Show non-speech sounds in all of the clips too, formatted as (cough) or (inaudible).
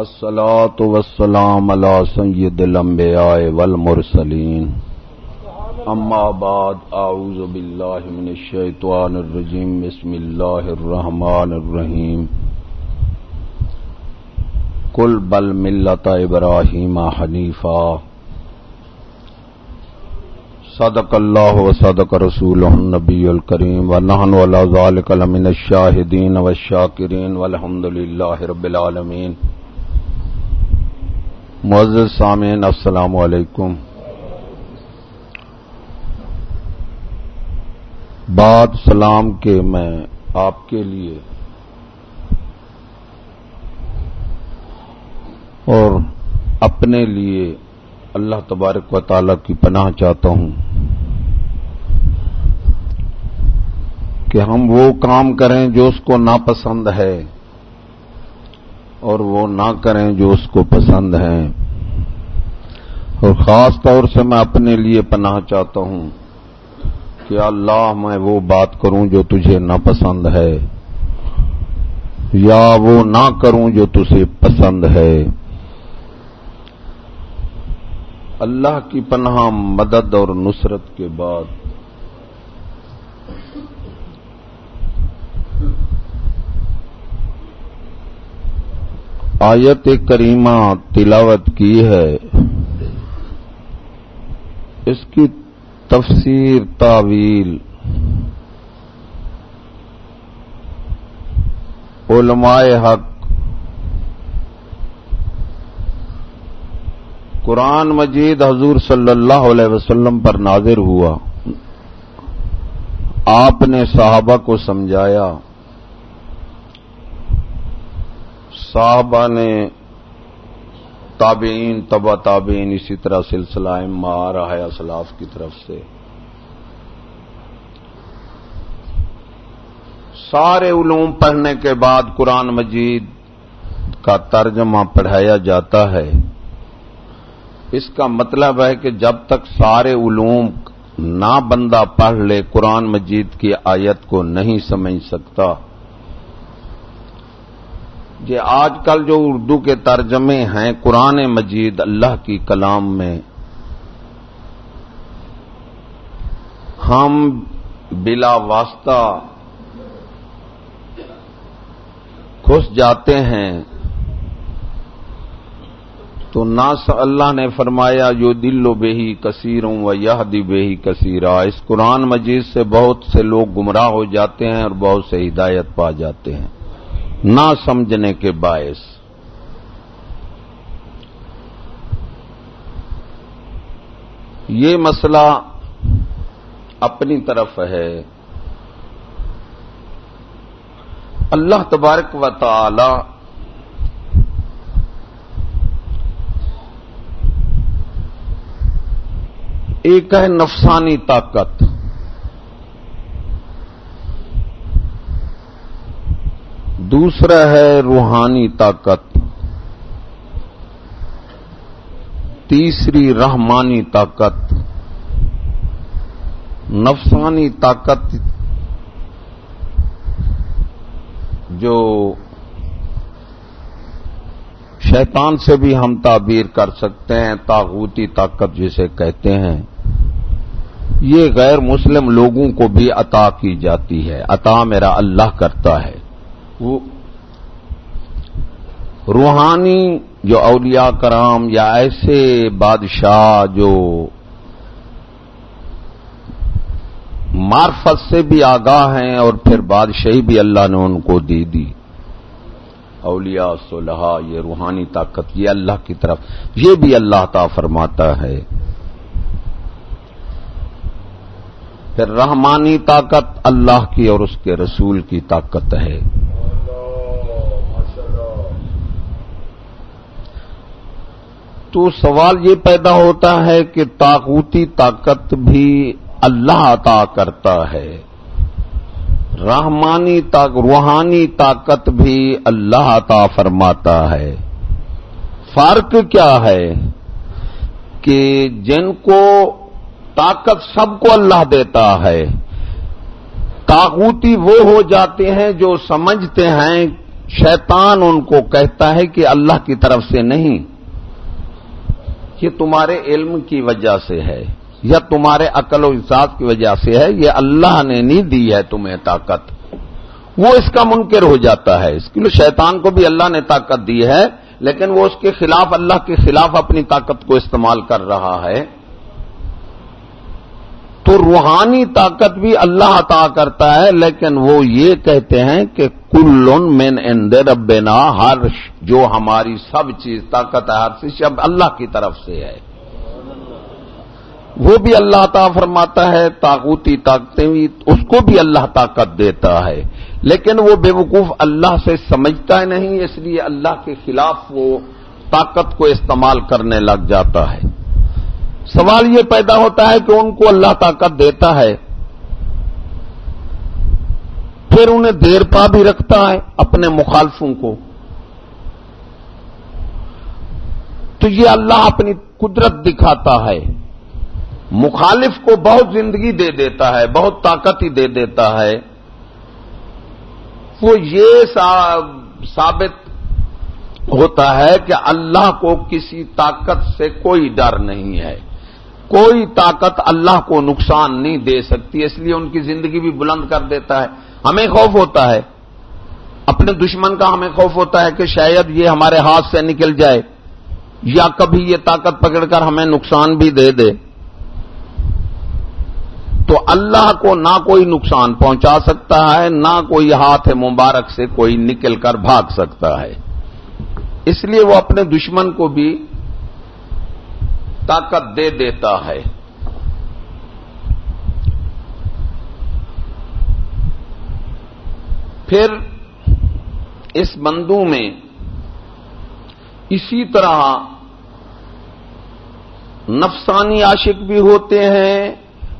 الصلاة والسلام على سيد الأنبياء والمرسلين. أما بعد، أعوذ بالله من الشيطان الرجيم. بسم الله الرحمن الرحيم. قل بل ملة إبراهيم حنيفا. صدق الله وصدق رسوله النبي الكريم. ونحن ولا ذلك لمن الشاهدين والشاكرين والحمد لله رب العالمين. معزز سامعین، السلام علیکم۔ بعد سلام کے میں آپ کے لیے اور اپنے لیے اللہ تبارک و تعالی کی پناہ چاہتا ہوں کہ ہم وہ کام کریں جو اس کو ناپسند ہے اور وہ نہ کریں جو اس کو پسند ہیں۔ اور خاص طور سے میں اپنے لیے پناہ چاہتا ہوں کہ اللہ میں وہ بات کروں جو تجھے نہ پسند ہے یا وہ نہ کروں جو تجھے پسند ہے۔ اللہ کی پناہ مدد اور نصرت کے بعد۔ آیت کریمہ تلاوت کی ہے۔ اس کی تفسیر تعویل۔ علماء حق۔ قرآن مجید حضور صلی اللہ علیہ وسلم پر نازر ہوا۔ آپ نے صحابہ کو سمجھایا۔ صحابہ نے تابعین تبا تابعین، اسی طرح سلسلہ آ رہا ہے اسلاف کی طرف سے۔ سارے علوم پڑھنے کے بعد قرآن مجید کا ترجمہ پڑھایا جاتا ہے۔ اس کا مطلب ہے کہ جب تک سارے علوم نہ بندہ پڑھ لے، قرآن مجید کی آیت کو نہیں سمجھ سکتا۔ یہ آج کل جو اردو کے ترجمے ہیں، قرآن مجید اللہ کی کلام میں، ہم بلا واسطہ گھس جاتے ہیں۔ تو نہ اللہ نے فرمایا جو دل و بےحی کثیروں و یہ دی بےحی کثیرہ اس قرآن مجید سے بہت سے لوگ گمراہ ہو جاتے ہیں اور بہت سے ہدایت پا جاتے ہیں۔ نہ سمجھنے کے باعث۔ یہ مسئلہ اپنی طرف ہے۔ اللہ تبارک و تعالی ایک ہے نفسانی طاقت۔ دوسرا ہے روحانی طاقت۔ تیسری رحمانی طاقت۔ نفسانی طاقت جو شیطان سے بھی ہم تعبیر کر سکتے ہیں تاغوتی طاقت جسے کہتے ہیں۔ یہ غیر مسلم لوگوں کو بھی عطا کی جاتی ہے۔ عطا میرا اللہ کرتا ہے۔ وہ روحانی جو اولیاء کرام یا ایسے بادشاہ جو معرفت سے بھی آگاہ ہیں اور پھر بادشاہی بھی اللہ نے ان کو دی دی۔ اولیاء صلحہ یہ روحانی طاقت، یہ اللہ کی طرف، یہ بھی اللہ تا فرماتا ہے۔ پھر رحمانی طاقت اللہ کی اور اس کے رسول کی طاقت ہے۔ تو سوال یہ پیدا ہوتا ہے کہ طاقوتی طاقت بھی اللہ عطا کرتا ہے۔ رحمانی روحانی طاقت بھی اللہ عطا فرماتا ہے۔ فرق کیا ہے کہ جن کو طاقت سب کو اللہ دیتا ہے۔ طاقوتی وہ ہو جاتے ہیں جو سمجھتے ہیں، شیطان ان کو کہتا ہے کہ اللہ کی طرف سے نہیں۔ یہ تمہارے علم کی وجہ سے ہے، یا تمہارے عقل و احساس کی وجہ سے ہے، یہ اللہ نے نہیں دی ہے تمہیں طاقت۔ وہ اس کا منکر ہو جاتا ہے۔ اس کے لیے شیطان کو بھی اللہ نے طاقت دی ہے، لیکن وہ اس کے خلاف، اللہ کے خلاف اپنی طاقت کو استعمال کر رہا ہے۔ تو روحانی طاقت بھی اللہ عطا کرتا ہے، لیکن وہ یہ کہتے ہیں کہ کل مین ان ربنا، ہر جو ہماری سب چیز، طاقت ہے، ہر چیز اب اللہ کی طرف سے ہے۔ وہ بھی اللہ عطا فرماتا ہے، طاقوتی طاقتیں بھی اس کو بھی اللہ طاقت دیتا ہے۔ لیکن وہ بے وقوف اللہ سے سمجھتا ہے نہیں، اس لیے اللہ کے خلاف وہ طاقت کو استعمال کرنے لگ جاتا ہے۔ سوال یہ پیدا ہوتا ہے کہ ان کو اللہ طاقت دیتا ہے، پھر انہیں دیر پا بھی رکھتا ہے اپنے مخالفوں کو۔ تو یہ اللہ اپنی قدرت دکھاتا ہے، مخالف کو بہت زندگی دے دیتا ہے، بہت طاقت ہی دے دیتا ہے۔ وہ یہ ثابت ہوتا ہے کہ اللہ کو کسی طاقت سے کوئی ڈر نہیں ہے۔ کوئی طاقت اللہ کو نقصان نہیں دے سکتی، اس لیے ان کی زندگی بھی بلند کر دیتا ہے۔ ہمیں خوف ہوتا ہے۔ اپنے دشمن کا ہمیں خوف ہوتا ہے کہ شاید یہ ہمارے ہاتھ سے نکل جائے، یا کبھی یہ طاقت پکڑ کر ہمیں نقصان بھی دے دے۔ تو اللہ کو نہ کوئی نقصان پہنچا سکتا ہے، نہ کوئی ہاتھ مبارک سے کوئی نکل کر بھاگ سکتا ہے۔ اس لیے وہ اپنے دشمن کو بھی طاقت دے دیتا ہے۔ پھر اس بندو میں اسی طرح نفسانی عاشق بھی ہوتے ہیں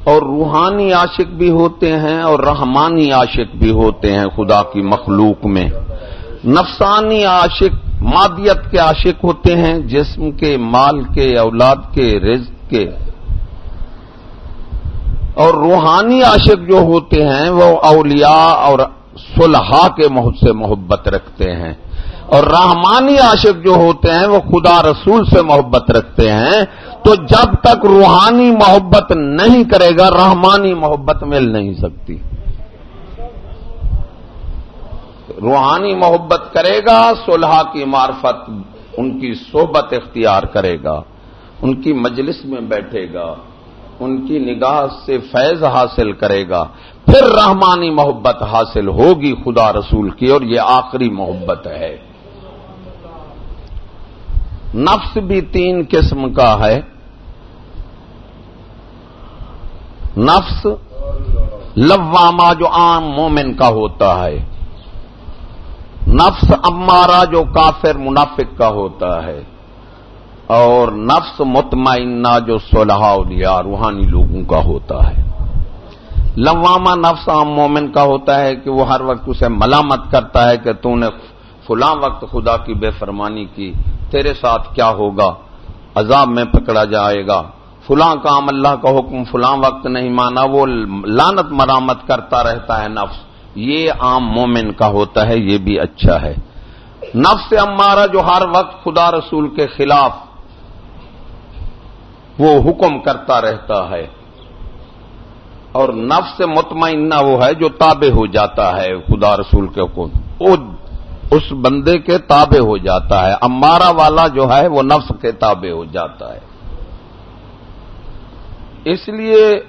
اور روحانی عاشق بھی ہوتے ہیں اور رحمانی عاشق بھی ہوتے ہیں خدا کی مخلوق میں۔ نفسانی عاشق مادیت کے عاشق ہوتے ہیں، جسم کے، مال کے، اولاد کے، رزق کے۔ اور روحانی عاشق جو ہوتے ہیں، وہ اولیاء اور صلحاء کے سے محبت رکھتے ہیں۔ اور رحمانی عاشق جو ہوتے ہیں، وہ خدا رسول سے محبت رکھتے ہیں۔ تو جب تک روحانی محبت نہیں کرے گا، رحمانی محبت مل نہیں سکتی۔ روحانی محبت کرے گا صلحہ کی معرفت ان کی صحبت اختیار کرے گا، ان کی مجلس میں بیٹھے گا، ان کی نگاہ سے فیض حاصل کرے گا۔ پھر رحمانی محبت حاصل ہوگی خدا رسول کی، اور یہ آخری محبت ہے۔ نفس بھی تین قسم کا ہے۔ نفس لوامہ جو عام مومن کا ہوتا ہے۔ نفس امارا جو کافر منافق کا ہوتا ہے اور نفس مطمئنہ جو صلحہ اولیاء، روحانی لوگوں کا ہوتا ہے۔ لوامہ نفس عام مومن کا ہوتا ہے کہ وہ ہر وقت اسے ملامت کرتا ہے کہ تو نے فلاں وقت خدا کی بے فرمانی کی، تیرے ساتھ کیا ہوگا؟ عذاب میں پکڑا جائے گا۔ فلاں کام اللہ کا حکم فلاں وقت نہیں مانا، وہ لانت مرامت کرتا رہتا ہے نفس۔ یہ عام مومن کا ہوتا ہے، یہ بھی اچھا ہے۔ نفس امارہ جو ہر وقت خدا رسول کے خلاف وہ حکم کرتا رہتا ہے۔ اور نفس مطمئنہ وہ ہے جو تابع ہو جاتا ہے خدا رسول کے حکم۔ وہ اس بندے کے تابع ہو جاتا ہے۔ امارا والا جو ہے وہ نفس کے تابع ہو جاتا ہے۔ اس لیے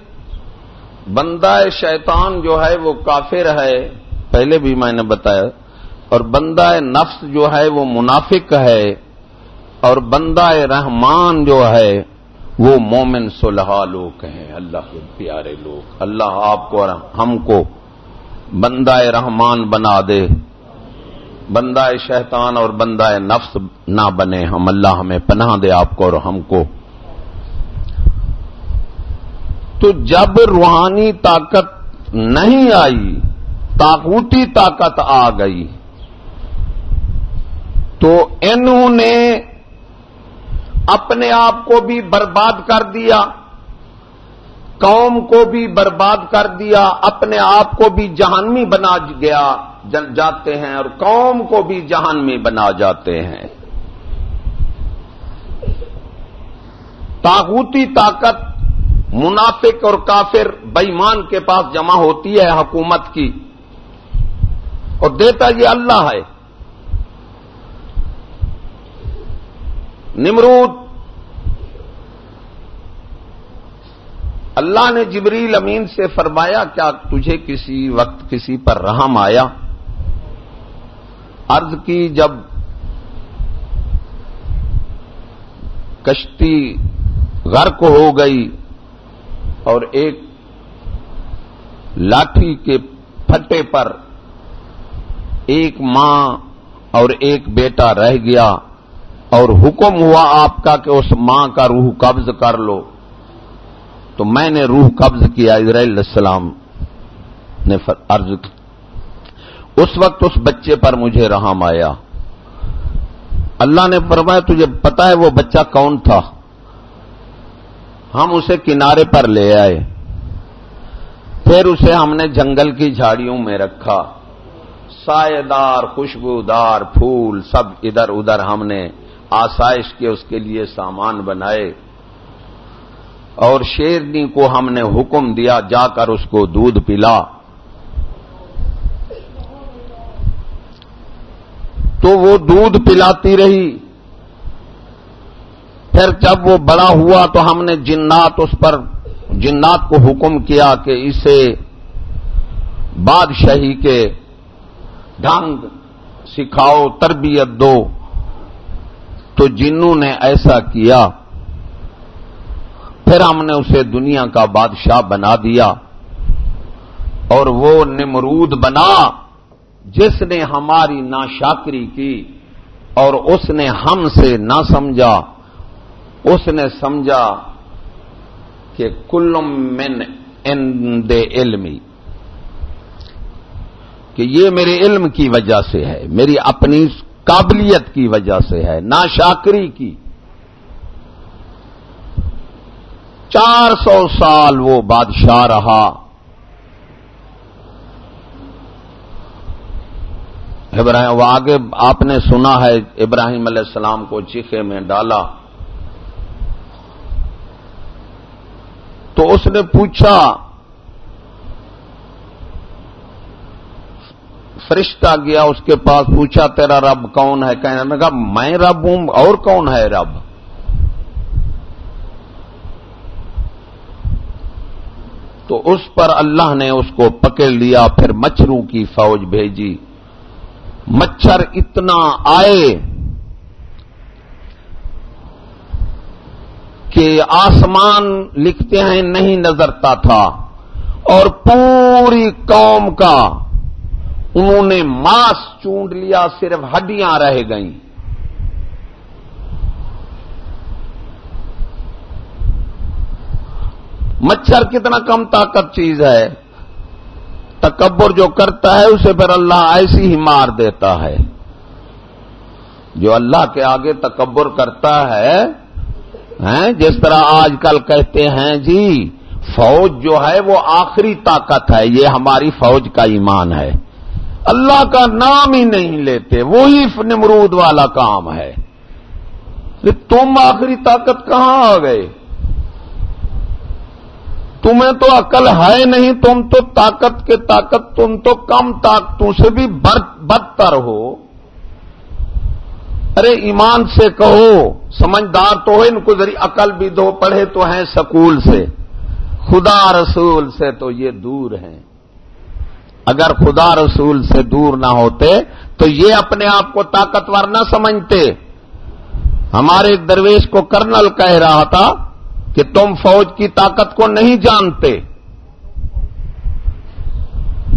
بندہ شیطان جو ہے وہ کافر ہے، پہلے بھی میں نے بتایا، اور بندہ نفس جو ہے وہ منافق ہے، اور بندہ رحمان جو ہے وہ مومن صلحہ لوگ ہیں، اللہ کے پیارے لوگ، اللہ آپ کو اور ہم کو بندہ رحمان بنا دے۔ بندہ شیطان اور بندہ نفس نہ بنے، ہم اللہ ہمیں پناہ دے، آپ کو اور ہم کو۔ تو جب روحانی طاقت نہیں آئی تاغوتی طاقت آ گئی، تو انہوں نے اپنے آپ کو بھی برباد کر دیا، قوم کو بھی برباد کر دیا، اپنے آپ کو بھی جہانوی بنا گیا جاتے ہیں اور قوم کو بھی جہان میں بنا جاتے ہیں۔ تاغوتی طاقت منافق اور کافر بےمان کے پاس جمع ہوتی ہے حکومت کی۔ اور دیتا یہ اللہ ہے۔ نمرود۔ اللہ نے جبریل امین سے فرمایا، کیا تجھے کسی وقت کسی پر رحم آیا؟ عرض کی جب کشتی غرق ہو گئی اور ایک لاٹھی کے پھٹے پر ایک ماں اور ایک بیٹا رہ گیا اور حکم ہوا آپ کا کہ اس ماں کا روح قبض کر لو۔ تو میں نے روح قبض کیا اسرائیل السلام نے عرض اس وقت اس بچے پر مجھے رحم آیا۔ اللہ نے فرمایا، تجھے پتا ہے وہ بچہ کون تھا؟ ہم اسے کنارے پر لے آئے۔ پھر اسے ہم نے جنگل کی جھاڑیوں میں رکھا۔ سائے دار خوشبودار پھول سب ادھر ادھر ہم نے آسائش کے اس کے لیے سامان بنائے۔ اور شیرنی کو ہم نے حکم دیا، جا کر اس کو دودھ پلا۔ تو وہ دودھ پلاتی رہی۔ پھر جب وہ بڑا ہوا تو ہم نے جنات اس پر جنات کو حکم کیا کہ اسے بادشاہی کے ڈھنگ سکھاؤ، تربیت دو۔ تو جنوں نے ایسا کیا۔ پھر ہم نے اسے دنیا کا بادشاہ بنا دیا۔ اور وہ نمرود بنا جس نے ہماری ناشاکری کی اور اس نے ہم سے نہ سمجھا۔ اس نے سمجھا کہ کلم من ان دے علمی، کہ یہ میرے علم کی وجہ سے ہے، میری اپنی قابلیت کی وجہ سے ہے، ناشاکری کی۔ چار سو سال وہ بادشاہ رہا۔ ابراہیم، وہ آگے آپ نے سنا ہے، ابراہیم علیہ السلام کو چیخے میں ڈالا۔ تو اس نے پوچھا، فرشتہ گیا اس کے پاس، پوچھا، تیرا رب کون ہے؟ کہنے لگا، میں رب ہوں، اور کون ہے رب؟ تو اس پر اللہ نے اس کو پکڑ لیا، پھر مچھروں کی فوج بھیجی۔ مچھر اتنا آئے کہ آسمان لکھتے ہیں، نہیں نظرتا تھا۔ اور پوری قوم کا انہوں نے ماس چونڈ لیا، صرف ہڈیاں رہ گئیں۔ مچھر کتنا کم طاقت چیز ہے۔ تکبر جو کرتا ہے، اسے پھر اللہ ایسی ہی مار دیتا ہے۔ جو اللہ کے آگے تکبر کرتا ہے جس طرح آج کل کہتے ہیں جی فوج جو ہے وہ آخری طاقت ہے، یہ ہماری فوج کا ایمان ہے۔ اللہ کا نام ہی نہیں لیتے، وہی نمرود والا کام ہے۔ تم آخری طاقت کہاں آ گئے؟ تمہیں تو عقل ہے نہیں، تم تو طاقت کے طاقت، تم تو کم طاقتوں سے بھی بدتر ہو۔ ارے، ایمان سے کہو۔ سمجھدار تو ہے ان کو ذریعہ عقل بھی دو پڑھے تو ہیں سکول سے۔ خدا رسول سے تو یہ دور ہیں۔ اگر خدا رسول سے دور نہ ہوتے تو یہ اپنے آپ کو طاقتور نہ سمجھتے۔ ہمارے ایک درویش کو کرنل کہہ رہا تھا کہ تم فوج کی طاقت کو نہیں جانتے۔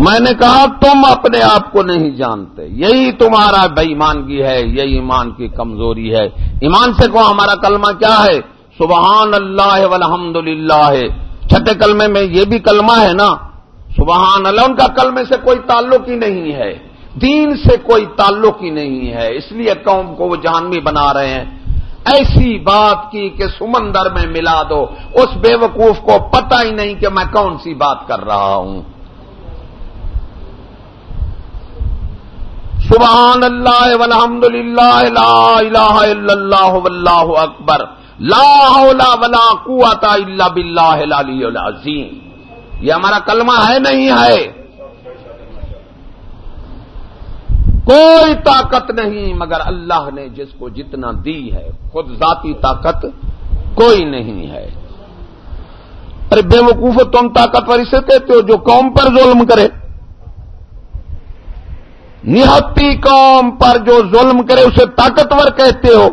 میں نے کہا، تم اپنے آپ کو نہیں جانتے. یہی تمہارا بے ایمانگی ہے، یہی ایمان کی کمزوری ہے. ایمان سے کو ہمارا کلمہ کیا ہے؟ سبحان اللہ والحمد للہ. چھٹے کلمے میں یہ بھی کلمہ ہے نا؟ سبحان اللہ، ان کا کلمے سے کوئی تعلق ہی نہیں ہے. دین سے کوئی تعلق ہی نہیں ہے. اس لیے قوم کو وہ جہانوی بنا رہے ہیں. ایسی بات کی کہ سمندر میں ملا دو. اس بے وقوف کو پتہ ہی نہیں کہ میں کون سی بات کر رہا ہوں. سبحان اللہ والحمد للہ لا الہ الا اللہ واللہ اکبر، لا حول ولا قوت الا باللہ العلی العظیم۔ یہ ہمارا کلمہ ہے نہیں ہے؟ کوئی طاقت نہیں، مگر اللہ نے جس کو جتنا دی ہے، خود ذاتی طاقت کوئی نہیں ہے۔ ارے بے وقوف تم طاقتور اسے کہتے ہو جو قوم پر ظلم کرے۔ نہتی قوم پر جو ظلم کرے، اسے طاقتور کہتے ہو۔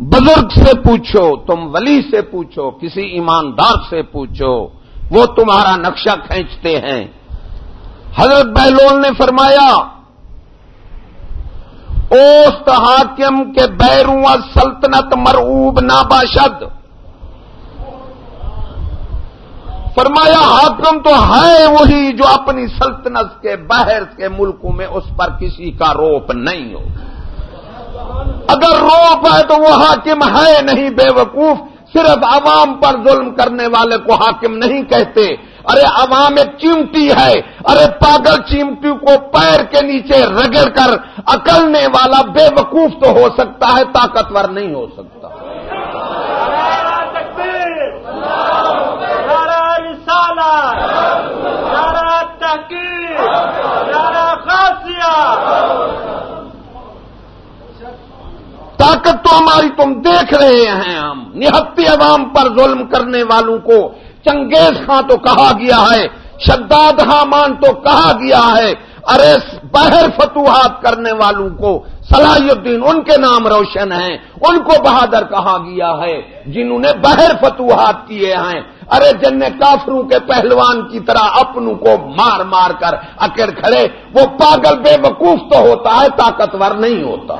بزرگ سے پوچھو، تم ولی سے پوچھو، کسی ایماندار سے پوچھو، وہ تمہارا نقشہ کھینچتے ہیں۔ حضرت بہلول نے فرمایا اوست حاکم کے بیروں سلطنت مرعوب ناباشد۔ فرمایا، حاکم تو ہے وہی جو اپنی سلطنت کے باہر کے ملکوں میں اس پر کسی کا روپ نہیں ہو۔ اگر روپ ہے تو وہ حاکم ہے نہیں، بے وقوف۔ صرف عوام پر ظلم کرنے والے کو حاکم نہیں کہتے۔ ارے، عوام ایک چیمٹی ہے۔ ارے، پاگل چیمٹی کو پیر کے نیچے رگڑ کر اکلنے والا بے وقوف تو ہو سکتا ہے، طاقتور نہیں ہو سکتا۔ طاقت تو ہماری تم دیکھ رہے ہیں ہم. نہتی عوام پر ظلم کرنے والوں کو چنگیز خاں تو کہا گیا ہے، شداد حامان تو کہا گیا ہے، ارے باہر فتوحات کرنے والوں کو صلاح الدین ان کے نام روشن ہیں، ان کو بہادر کہا گیا ہے، جنہوں نے باہر فتوحات کیے ہیں۔ ارے جن نے کافروں کے پہلوان کی طرح اپنوں کو مار مار کر اکڑ کھڑے، وہ پاگل بے وقوف تو ہوتا ہے، طاقتور نہیں ہوتا۔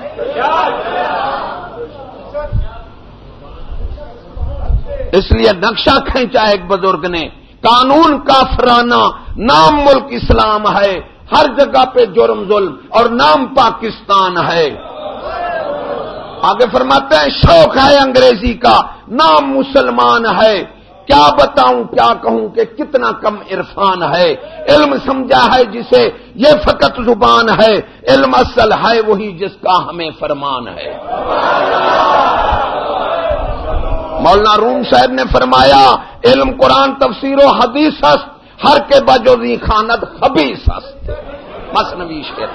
اس لیے نقشہ کھینچا ایک بزرگ نے، قانون کافرانہ، نام ملک اسلام ہے۔ ہر جگہ پہ جرم ظلم اور نام پاکستان ہے۔ آگے فرماتے ہیں، شوق ہے انگریزی کا، نام مسلمان ہے۔ کیا بتاؤں، کیا کہوں کہ کتنا کم عرفان ہے۔ علم سمجھا ہے جسے، یہ فقط زبان ہے۔ علم اصل ہے وہی جس کا ہمیں فرمان ہے۔ مولانا روم صاحب نے فرمایا، علم قرآن تفسیر و حدیث ہست۔ ہر کے بجوزی خاند خبی سست مصنوی شیر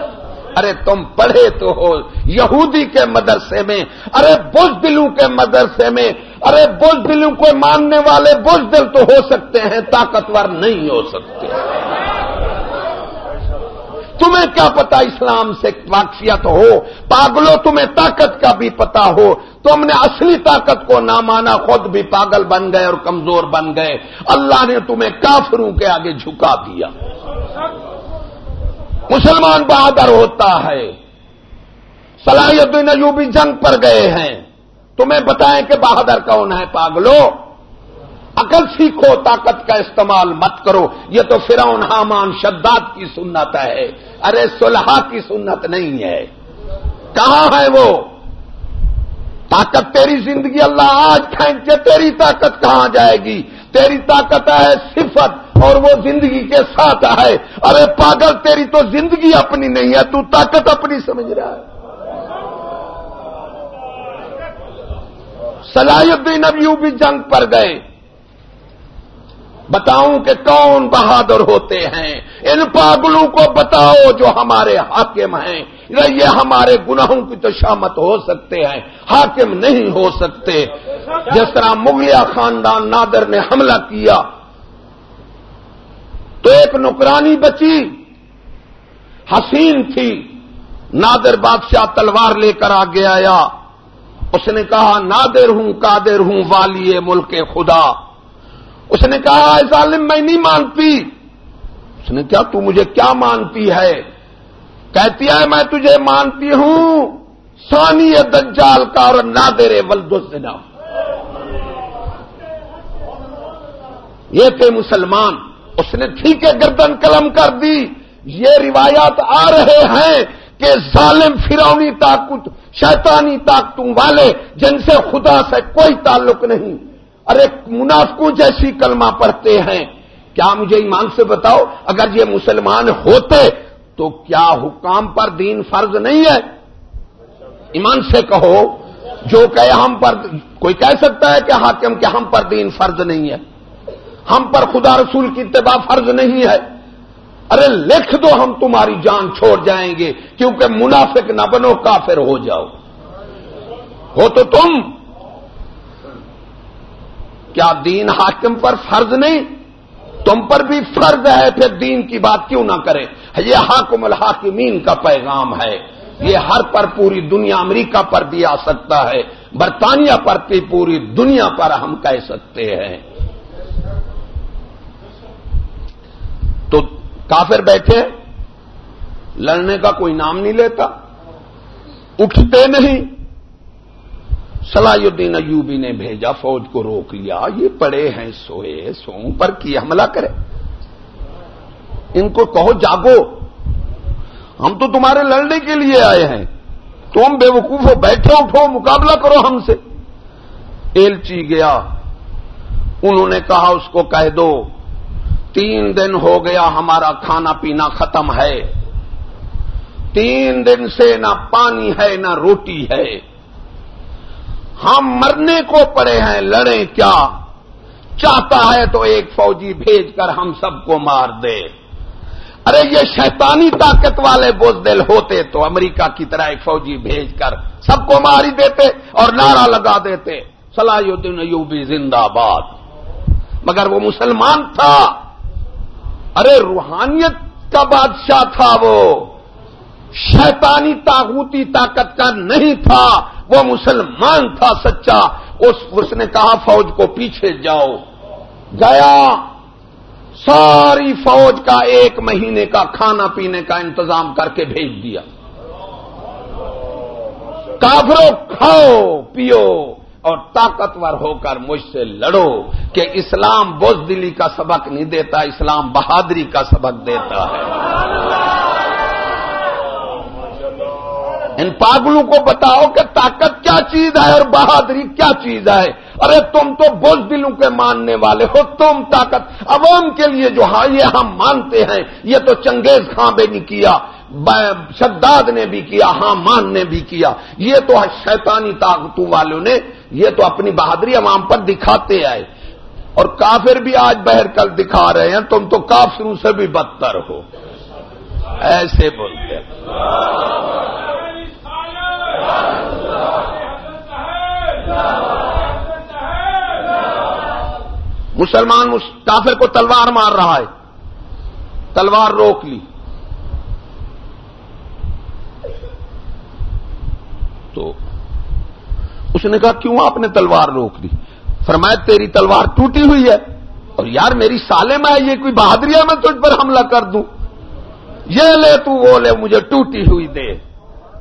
ارے تم پڑھے تو ہو یہودی کے مدرسے میں، ارے بز دلوں کے مدرسے میں، ارے بز دلوں کو ماننے والے بز دل تو ہو سکتے ہیں، طاقتور نہیں ہو سکتے۔ تمہیں کیا پتا اسلام سے واقفیت ہو؟ پاگلو تمہیں طاقت کا بھی پتا ہو؟ تم نے اصلی طاقت کو نہ مانا خود بھی پاگل بن گئے اور کمزور بن گئے۔ اللہ نے تمہیں کافروں کے آگے جھکا دیا۔ مسلمان بہادر ہوتا ہے۔ صلاحیت ایوبی جنگ پر گئے ہیں۔ تمہیں بتائیں کہ بہادر کون ہے پاگلو عقل سیکھو طاقت کا استعمال مت کرو، یہ تو فرعون، حامان، شداد کی سنت ہے۔ ارے سلحا کی سنت نہیں ہے۔ کہاں ہے وہ؟ طاقت تیری زندگی اللہ آج کھینچے، تیری طاقت کہاں جائے گی؟ تیری طاقت ہے صفت اور وہ زندگی کے ساتھ ہے۔ ارے، پاگل، تیری تو زندگی اپنی نہیں ہے، تو طاقت اپنی سمجھ رہا ہے۔ صلاح الدین ابیو بھی جنگ پر گئے۔ بتاؤں کہ کون بہادر ہوتے ہیں؟ ان پاگلوں کو بتاؤ جو ہمارے حاکم ہیں۔ یہ ہمارے گناہوں کی تو شامت ہو سکتے ہیں۔ حاکم نہیں ہو سکتے۔ جس طرح مغلیہ خاندان نادر نے حملہ کیا۔ تو ایک نکرانی بچی۔ حسین تھی۔ نادر بادشاہ تلوار لے کر آگے آیا۔ اس نے کہا، نادر ہوں، قادر ہوں، والی ملک خدا۔ اس نے کہا ظالم، میں نہیں مانتی. اس نے کیا تو مجھے کیا مانتی ہے؟ کہتی ہے، میں تجھے مانتی ہوں سانی دجال کا اور نادر ولد الزنا. یہ تھے مسلمان۔ اس نے ٹھیک ہے، گردن قلم کر دی۔ یہ روایات آ رہے ہیں کہ ظالم فرونی طاقت، شیطانی طاقتوں والے، جن سے خدا سے کوئی تعلق نہیں۔ ارے منافقوں جیسی کلمہ پڑھتے ہیں۔ کیا مجھے ایمان سے بتاؤ، اگر یہ مسلمان ہوتے تو کیا حکام پر دین فرض نہیں ہے؟ ایمان سے کہو، جو کہ ہم پر، کوئی کہہ سکتا ہے کہ حاکم کہ ہم پر دین فرض نہیں ہے۔ ہم پر خدا رسول کی اتباع فرض نہیں ہے۔ ارے لکھ دو ہم تمہاری جان چھوڑ جائیں گے، کیونکہ منافق نہ بنو، کافر ہو جاؤ۔ ہو تو تم۔ کیا دین حاکم پر فرض نہیں؟ تم پر بھی فرض ہے، پھر دین کی بات کیوں نہ کرے؟ یہ حاکم الحاکمین کا پیغام ہے۔ یہ ہر پر پوری دنیا امریکہ پر بھی آ سکتا ہے، برطانیہ پر بھی پوری دنیا پر ہم کہہ سکتے ہیں۔ تو کافر بیٹھے، لڑنے کا کوئی نام نہیں لیتا، اٹھتے نہیں۔ صلاح الدین ایوبی نے بھیجا، فوج کو روک لیا۔ یہ پڑے ہیں، سوئے سو پر کی حملہ کرے۔ ان کو کہو، جاگو۔ ہم تو تمہارے لڑنے کے لیے آئے ہیں۔ تم بے وقوف ہو بیٹھو اٹھو، مقابلہ کرو ہم سے۔ ایلچی گیا۔ انہوں نے کہا، اس کو کہہ دو۔ تین دن ہو گیا، ہمارا کھانا پینا ختم ہے۔ تین دن سے نہ پانی ہے، نہ روٹی ہے۔ ہم مرنے کو پڑے ہیں، لڑیں کیا؟ چاہتا ہے تو ایک فوجی بھیج کر ہم سب کو مار دے۔ ارے، یہ شیطانی طاقت والے بوزدل ہوتے تو امریکہ کی طرح ایک فوجی بھیج کر سب کو مار ہی دیتے اور نعرہ لگا دیتے۔ صلاح الدین ایوبی زندہ باد۔ مگر وہ مسلمان تھا۔ ارے، روحانیت کا بادشاہ تھا وہ۔ شیطانی تاغوتی طاقت کا نہیں تھا، وہ مسلمان تھا سچا۔ اس اس نے کہا، فوج کو پیچھے جاؤ۔ گیا۔ ساری فوج کا ایک مہینے کا کھانا پینے کا انتظام کر کے بھیج دیا۔ کافرو، کھاؤ، پیو۔ اور طاقتور ہو کر مجھ سے لڑو کہ اسلام بوز دلی کا سبق نہیں دیتا، اسلام بہادری کا سبق دیتا ہے۔ ان پاگلوں کو بتاؤ کہ طاقت کیا چیز ہے اور بہادری کیا چیز ہے؟ ارے تم تو بوجھ دلوں کے ماننے والے ہو، تم طاقت عوام کے لیے جو ہاں یہ ہم مانتے ہیں، یہ تو چنگیز خان بھی نہیں کیا شداد نے بھی کیا ہاں مان نے بھی کیا۔ یہ تو شیطانی طاقتوں والوں نے، یہ تو اپنی بہادری عوام پر دکھاتے آئے۔ اور کافر بھی آج بہر کل دکھا رہے ہیں، تم تو کافروں سے بھی بدتر ہو۔ ایسے بولتے مسلمان کافر کو تلوار مار رہا ہے۔ تلوار روک لی۔ تو اس نے کہا، کیوں آپ نے تلوار روک لی؟ فرمایا، تیری تلوار ٹوٹی ہوئی ہے اور یار میری سالے میں یہ کوئی بہادری ہے، میں تجھ پر حملہ کر دوں۔ یہ لے تو وہ لے، مجھے ٹوٹی ہوئی دے۔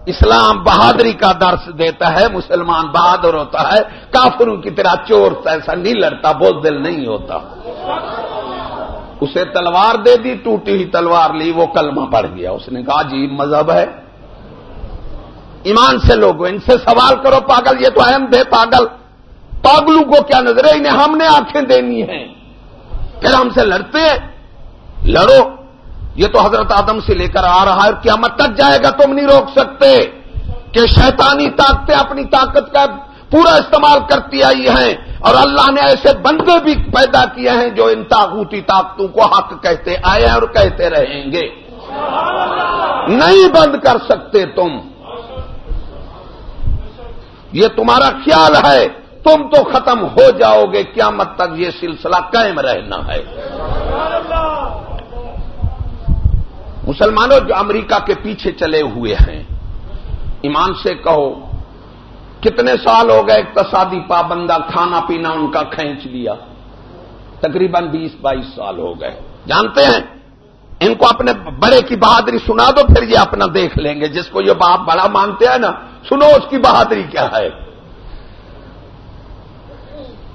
اسلام بہادری کا درس دیتا ہے، مسلمان بہادر ہوتا ہے، کافروں کی طرح چور ایسا نہیں لڑتا بہت دل نہیں ہوتا۔ اسے تلوار دے دی، ٹوٹی ہوئی تلوار لی، وہ کلمہ پڑ گیا۔ اس نے کہا جی مذہب ہے۔ ایمان سے لوگوں ان سے سوال کرو، پاگل، یہ تو اہم دے پاگل۔ پاگلوں کو کیا نظر ہے؟ انہیں ہم نے آنکھیں دینی ہیں۔ پھر ہم سے لڑتے لڑو۔ یہ تو حضرت آدم سے لے کر آ رہا ہے کیا مت تک جائے گا، تم نہیں روک سکتے کہ شیطانی طاقتیں اپنی طاقت کا پورا استعمال کرتی آئی ہیں اور اللہ نے ایسے بندے بھی پیدا کیے ہیں جو ان تاغوتی طاقتوں کو حق کہتے آئے ہیں اور کہتے رہیں گے۔ نہیں بند کر سکتے تم۔ یہ تمہارا خیال ہے، تم تو ختم ہو جاؤ گے کیا مت تک یہ سلسلہ قائم رہنا ہے۔ مسلمانوں جو امریکہ کے پیچھے چلے ہوئے ہیں، ایمان سے کہو، کتنے سال ہو گئے اقتصادی پابندہ کھانا پینا ان کا کھینچ لیا؟ تقریباً بیس بائیس سال ہو گئے۔ جانتے ہیں؟ ان کو اپنے بڑے کی بہادری سنا دو، پھر یہ اپنا دیکھ لیں گے۔ جس کو یہ باپ بڑا مانتے ہیں نا، سنو اس کی بہادری کیا ہے۔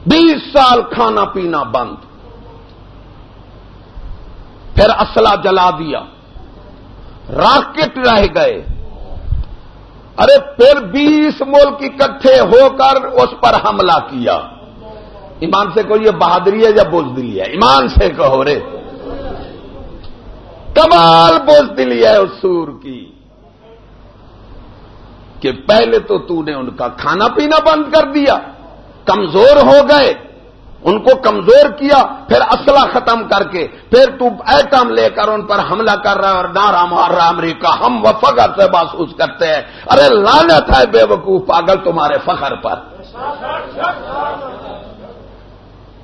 بیس سال کھانا پینا بند۔ پھر اسلحہ جلا دیا۔ راکٹ رہ گئے۔ ارے پھر بیس ملک اکٹھے ہو کر اس پر حملہ کیا۔ ایمان سے کوئی یہ بہادری ہے یا بزدلی ہے؟ ایمان سے کہو رے۔ کمال بوجھ دلی ہے اس سور کی۔ کہ پہلے تو تو نے ان کا کھانا پینا بند کر دیا۔ کمزور ہو گئے۔ ان کو کمزور کیا، پھر اسلحہ ختم کر کے، پھر تو ایٹم لے کر ان پر حملہ کر رہا ہے اور نارا مار رہا امریکہ، ہم وہ فخر سے محسوس کرتے ہیں۔ ارے لالت ہے بے وقوف، پاگل تمہارے فخر پر۔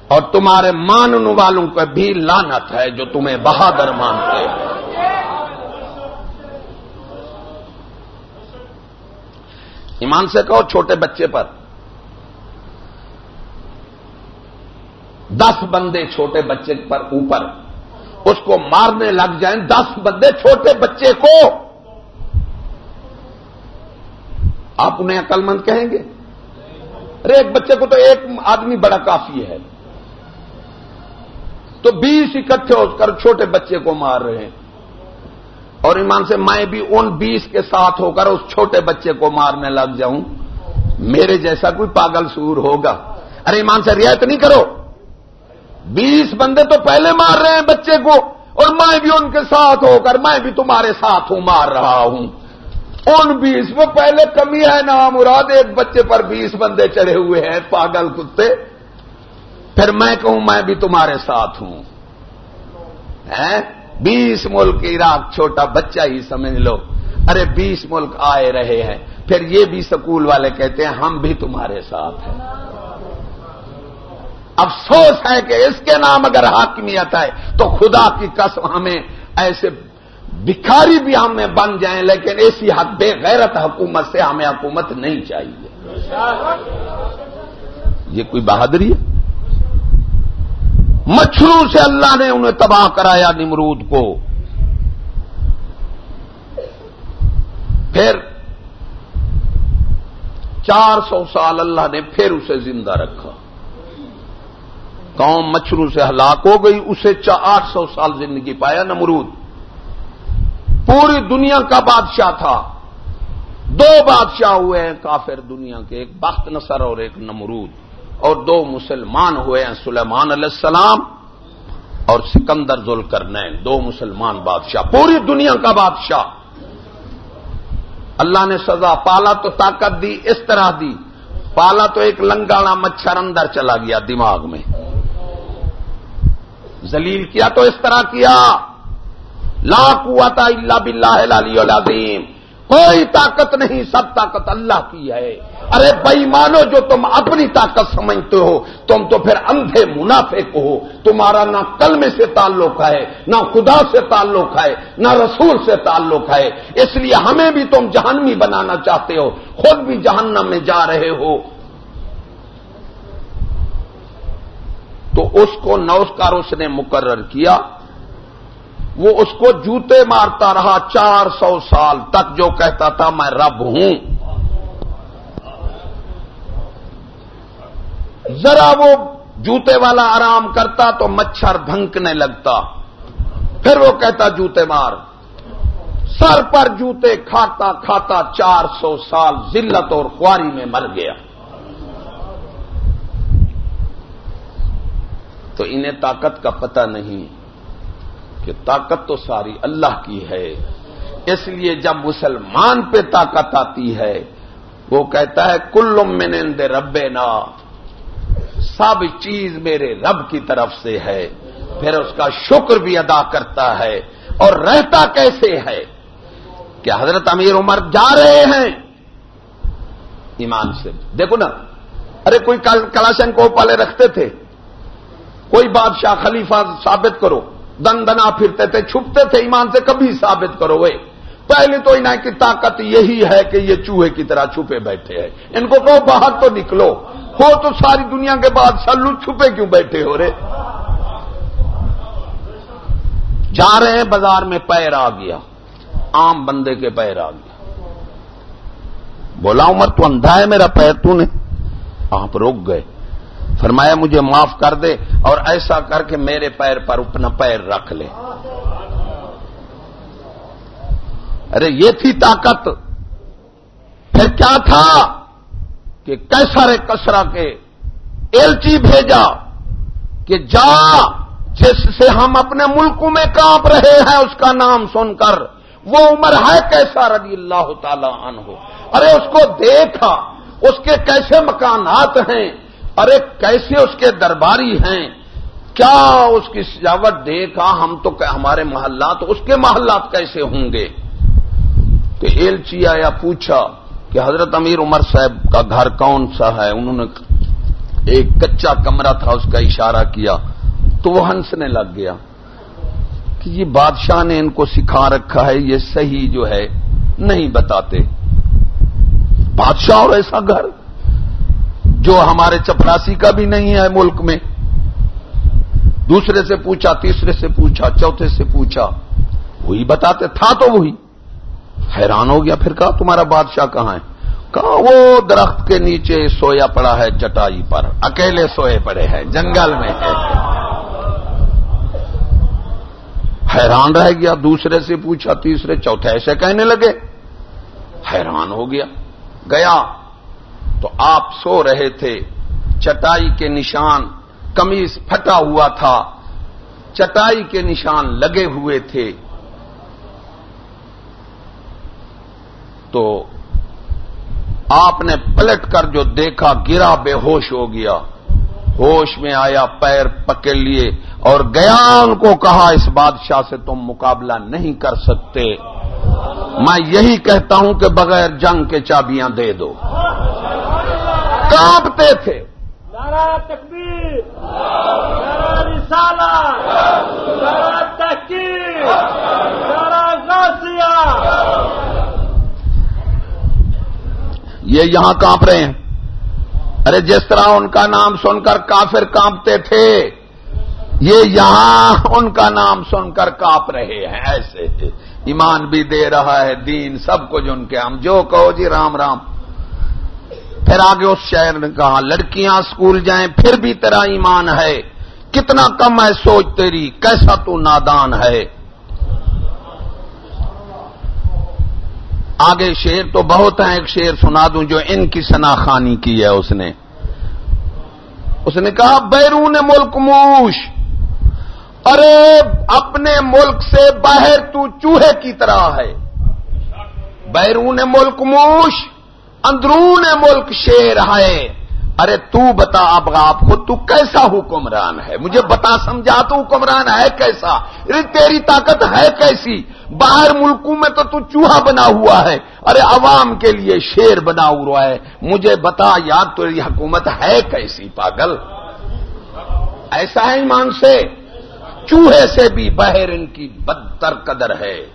اور تمہارے ماننے والوں کو بھی لانت ہے جو تمہیں بہادر مانتے ہیں۔ ایمان سے کہو چھوٹے بچے پر۔ دس بندے چھوٹے بچے پر اوپر، اس کو مارنے لگ جائیں دس بندے چھوٹے بچے کو۔ آپ انہیں عقل مند کہیں گے؟ ارے، ایک بچے کو تو ایک آدمی بڑا کافی ہے۔ تو بیس اکٹھے ہو کر چھوٹے بچے کو مار رہے ہیں۔ اور ایمان سے میں بھی ان بیس کے ساتھ ہو کر اس چھوٹے بچے کو مارنے لگ جاؤں۔ میرے جیسا کوئی پاگل سور ہوگا۔ ارے، ایمان سے رعایت نہیں کرو۔ بیس بندے تو پہلے مار رہے ہیں بچے کو اور میں بھی ان کے ساتھ ہو کر، میں بھی تمہارے ساتھ ہوں، مار رہا ہوں۔ ان بیس میں پہلے کمی ہے نا مراد ایک بچے پر بیس بندے چڑھے ہوئے ہیں، پاگل کتے۔ پھر میں کہوں، میں بھی تمہارے ساتھ ہوں۔ بیس ملک عراق، چھوٹا بچہ ہی سمجھ لو۔ ارے، بیس ملک آئے رہے ہیں۔ پھر یہ بھی سکول والے کہتے ہیں، ہم بھی تمہارے ساتھ ہیں۔ افسوس ہے کہ اس کے نام اگر حاکمیت ہے تو خدا کی قسم ہمیں ایسے بکھاری بھی ہمیں بن جائیں، لیکن ایسی حق بے غیرت حکومت سے ہمیں حکومت نہیں چاہیے۔ یہ کوئی بہادری ہے؟ مچھروں سے اللہ نے انہیں تباہ کرایا نمرود کو۔ پھر چار سو سال اللہ نے پھر اسے زندہ رکھا۔ قوم مچھروں سے ہلاک ہو گئی، اسے آٹھ سو سال زندگی پایا نمرود۔ پوری دنیا کا بادشاہ تھا۔ دو بادشاہ ہوئے ہیں کافر دنیا کے، ایک بخت نصر اور ایک نمرود۔ اور دو مسلمان ہوئے ہیں، سلیمان علیہ السلام اور سکندر ذل دو مسلمان بادشاہ۔ پوری دنیا کا بادشاہ۔ اللہ نے سزا پالا تو طاقت دی، اس طرح دی۔ پالا تو ایک لنگانا مچھر اندر چلا گیا دماغ میں۔ زلیل کیا تو اس طرح کیا؟ لاکھ ہوا تھا اللہ بلّہ العظیم۔ کوئی طاقت نہیں، سب طاقت اللہ کی ہے۔ ارے بئی مانو جو تم اپنی طاقت سمجھتے ہو، تم تو پھر اندھے منافق ہو۔ تمہارا نہ کلمے سے تعلق ہے، نہ خدا سے تعلق ہے، نہ رسول سے تعلق ہے۔ اس لیے ہمیں بھی تم جہنمی بنانا چاہتے ہو، خود بھی جہنم میں جا رہے ہو۔ تو اس کو نوسکار اس نے مقرر کیا۔ وہ اس کو جوتے مارتا رہا چار سو سال تک، جو کہتا تھا میں رب ہوں۔ ذرا وہ جوتے والا آرام کرتا تو مچھر بھنکنے لگتا۔ پھر وہ کہتا، جوتے مار۔ سر پر جوتے کھاتا کھاتا چار سو سال ذلت اور خواری میں مر گیا۔ تو انہیں طاقت کا پتہ نہیں کہ طاقت تو ساری اللہ کی ہے۔ اس لیے جب مسلمان پہ طاقت آتی ہے، وہ کہتا ہے، کلم میں رب نا سب چیز میرے رب کی طرف سے ہے۔ پھر اس کا شکر بھی ادا کرتا ہے۔ اور رہتا کیسے ہے؟ کہ حضرت امیر عمر جا رہے ہیں۔ ایمان سے۔ دیکھو نا، ارے کوئی کلاشن کو پالے رکھتے تھے۔ کوئی بادشاہ خلیفہ ثابت کرو۔ دن دنا پھرتے تھے، چھپتے تھے، ایمان سے کبھی ثابت کرو وہ پہلے تو انہیں کی طاقت یہی ہے کہ یہ چوہے کی طرح چھپے بیٹھے ہیں۔ ان کو کہو باہر تو نکلو۔ ہو تو ساری دنیا کے بعد سلو چھپے کیوں بیٹھے ہو رہے؟ جا رہے ہیں، بازار میں پیر آ گیا۔ عام بندے کے پیر آ گیا۔ بولا، عمر تو اندھا ہے میرا پیر، تو نے۔ آپ روک گئے۔ فرمایا مجھے معاف کر دے اور ایسا کر کے میرے پیر پر اپنا پیر رکھ لے۔ ارے یہ تھی طاقت۔ پھر کیا تھا کہ کیسا رے کسرا کے ایلچی بھیجا کہ جا جس سے ہم اپنے ملکوں میں کانپ رہے ہیں، اس کا نام سن کر۔ وہ عمر ہے کیسا رضی اللہ تعالی عنہ۔ ارے اس کو دیکھا، اس کے کیسے مکانات ہیں؟ ارے کیسے اس کے درباری ہیں؟ کیا اس کی سجاوٹ دیکھا؟ ہم تو ہمارے محلات، اس کے محلات کیسے ہوں گے؟ تو ایلچی آیا، پوچھا کہ حضرت امیر عمر صاحب کا گھر کون سا ہے؟ انہوں نے ایک کچا کمرہ تھا، اس کا اشارہ کیا۔ تو وہ ہنسنے لگ گیا کہ یہ بادشاہ نے ان کو سکھا رکھا ہے، یہ صحیح جو ہے، نہیں بتاتے۔ بادشاہ اور ایسا گھر۔ جو ہمارے چپراسی کا بھی نہیں ہے ملک میں۔ دوسرے سے پوچھا، تیسرے سے پوچھا، چوتھے سے پوچھا، وہی بتاتے، تھا تو وہی۔ حیران ہو گیا پھر، کہا، تمہارا بادشاہ کہاں ہے؟ کہا، وہ درخت کے نیچے سویا پڑا ہے چٹائی پر، اکیلے سوئے پڑے ہیں، جنگل میں ہے۔ حیران رہ گیا، دوسرے سے پوچھا، تیسرے، چوتھے، ایسے کہنے لگے۔ حیران ہو گیا گیا۔ تو آپ سو رہے تھے۔ چٹائی کے نشان کمیز پھٹا ہوا تھا۔ چٹائی کے نشان لگے ہوئے تھے۔ تو آپ نے پلٹ کر جو دیکھا، گرا بے ہوش ہو گیا۔ ہوش میں آیا، پیر پکڑ لیے اور گیا ان کو کہا، اس بادشاہ سے تم مقابلہ نہیں کر سکتے۔ میں یہی کہتا ہوں کہ بغیر جنگ کے چابیاں دے دو۔ کانپتے تھے۔ تکبیر یہ یہاں کانپ رہے ہیں۔ ارے جس طرح ان کا نام سن کر کافر کانپتے تھے یہ یہاں ان کا نام سن کر کاپ رہے ہیں۔ ایسے ایمان بھی دے رہا ہے دین سب کچھ ان کے۔ ہم جو کہو جی رام رام۔ پھر آگے اس شہر نے کہا، لڑکیاں اسکول جائیں پھر بھی تیرا ایمان ہے۔ کتنا کم ہے سوچ تیری، کیسا تو نادان ہے؟ آگے شیر تو بہت ہیں، ایک شیر سنا دوں جو ان کی خانی کی ہے اس نے۔ اس نے کہا، بیرون ملک موش، ارے اپنے ملک سے باہر تو چوہے کی طرح ہے۔ بیرون ملک موش اندرون ملک شیر ہے۔ ارے تو بتا اب آپ کو، تو کیسا حکمران ہے؟ مجھے بتا، سمجھا تو حکمران ہے کیسا؟ ارے تیری طاقت ہے کیسی؟ باہر ملکوں میں تو تو چوہا بنا ہوا ہے۔ ارے عوام کے لیے شیر بنا ہوا ہے۔ مجھے بتا یاد تو یہ حکومت ہے کیسی پاگل؟ ایسا ہے ایمان سے؟ چوہے سے بھی باہر ان کی بدتر قدر ہے۔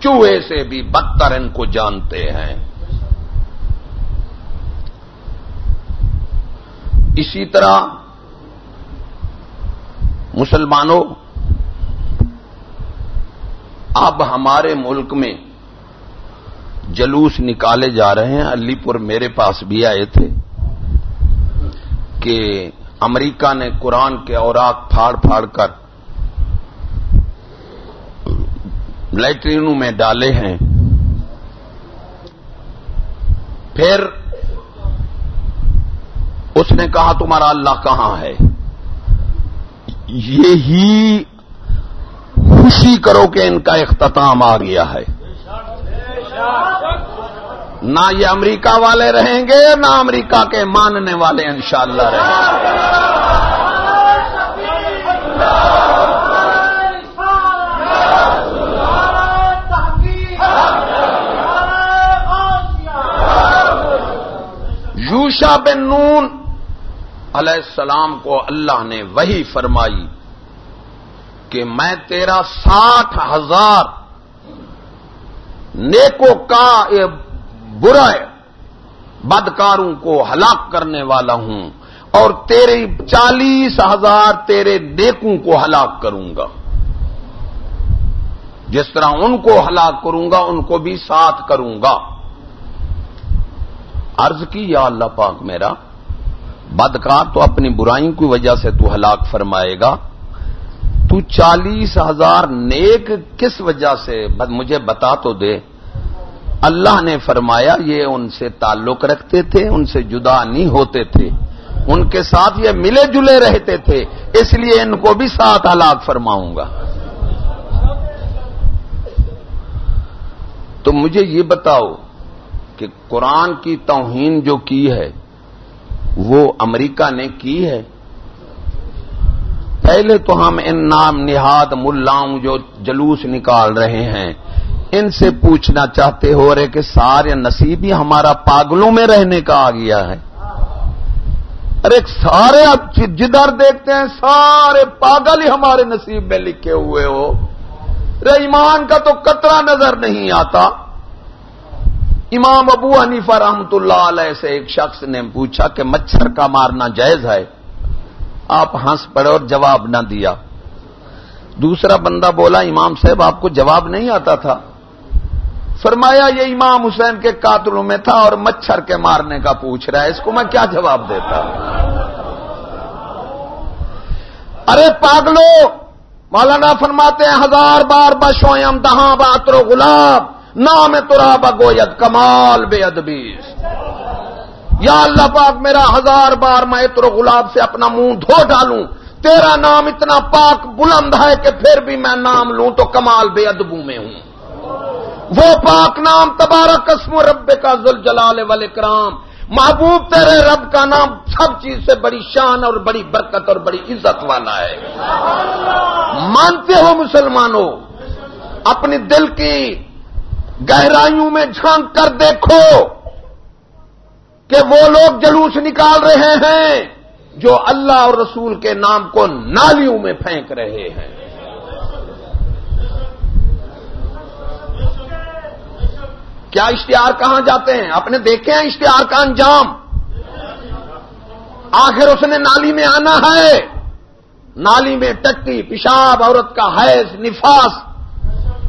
چوہے سے بھی بدتر ان کو جانتے ہیں۔ اسی طرح مسلمانوں، اب ہمارے ملک میں جلوس نکالے جا رہے ہیں۔ علی پور میرے پاس بھی آئے تھے کہ امریکہ نے قرآن کے اوراق پھاڑ پھاڑ کر لیٹرینوں میں ڈالے ہیں۔ پھر اس نے کہا تمہارا اللہ کہاں ہے؟ یہی خوشی کرو کہ ان کا اختتام آ گیا ہے۔ نہ یہ امریکہ والے رہیں گے، نہ امریکہ کے ماننے والے انشاءاللہ رہیں گے۔ یوشا بن نون علیہ السلام کو اللہ نے وہی فرمائی کہ میں تیرا ساٹھ ہزار نیکو کا برا بدکاروں کو ہلاک کرنے والا ہوں اور تیرے چالیس ہزار تیرے نیکوں کو ہلاک کروں گا۔ جس طرح ان کو ہلاک کروں گا، ان کو بھی ساتھ کروں گا۔ عرض کی یا اللہ پاک میرا بدکار تو اپنی برائی کی وجہ سے تو ہلاک فرمائے گا۔ تو چالیس ہزار نیک کس وجہ سے؟ مجھے بتا تو دے۔ اللہ نے فرمایا یہ ان سے تعلق رکھتے تھے، ان سے جدا نہیں ہوتے تھے۔ ان کے ساتھ یہ ملے جلے رہتے تھے، اس لیے ان کو بھی ساتھ ہلاک فرماؤں گا۔ تو مجھے یہ بتاؤ کہ قرآن کی توہین جو کی ہے وہ امریکہ نے کی ہے۔ پہلے تو ہم ان نام نہاد ملاؤں جو جلوس نکال رہے ہیں، ان سے پوچھنا چاہتے ہو رہے کہ سارے نصیب ہی ہمارا پاگلوں میں رہنے کا آ گیا ہے۔ ارے سارے جدھر دیکھتے ہیں، سارے پاگل ہی ہمارے نصیب میں لکھے ہوئے ہو۔ ایمان کا تو قطرہ نظر نہیں آتا۔ امام ابو حنیفہ رحمت اللہ علیہ سے ایک شخص نے پوچھا کہ مچھر کا مارنا جائز ہے؟ آپ ہنس پڑے اور جواب نہ دیا۔ دوسرا بندہ بولا، امام صاحب، آپ کو جواب نہیں آتا تھا۔ فرمایا، یہ امام حسین کے قاتلوں میں تھا اور مچھر کے مارنے کا پوچھ رہا ہے، اس کو میں کیا جواب دیتا؟ ارے پاگلو، مولانا فرماتے ہیں، ہزار بار بشوئم دہاں باترو گلاب نام ترا بگوید کمال بے ادبیس یا اللہ پاک، میرا ہزار بار میں اتر گلاب سے اپنا منہ دھو ڈالوں. تیرا نام اتنا پاک بلند ہے کہ پھر بھی میں نام لوں تو کمال بے ادبو میں ہوں. وہ پاک نام تبارہ قسم و رب کا ذل جلال والے کرام محبوب تیرے رب کا نام سب چیز سے بڑی شان اور بڑی برکت اور بڑی عزت والا ہے. مانتے ہو مسلمانوں، اپنی دل کی گہرائیوں میں جھانک کر دیکھو کہ وہ لوگ جلوس نکال رہے ہیں جو اللہ اور رسول کے نام کو نالیوں میں پھینک رہے ہیں۔ کیا اشتہار کہاں جاتے ہیں؟ آپ نے دیکھے ہیں اشتہار کا انجام؟ آخر اس نے نالی میں آنا ہے۔ نالی میں ٹٹی پیشاب، عورت کا حیض، نفاس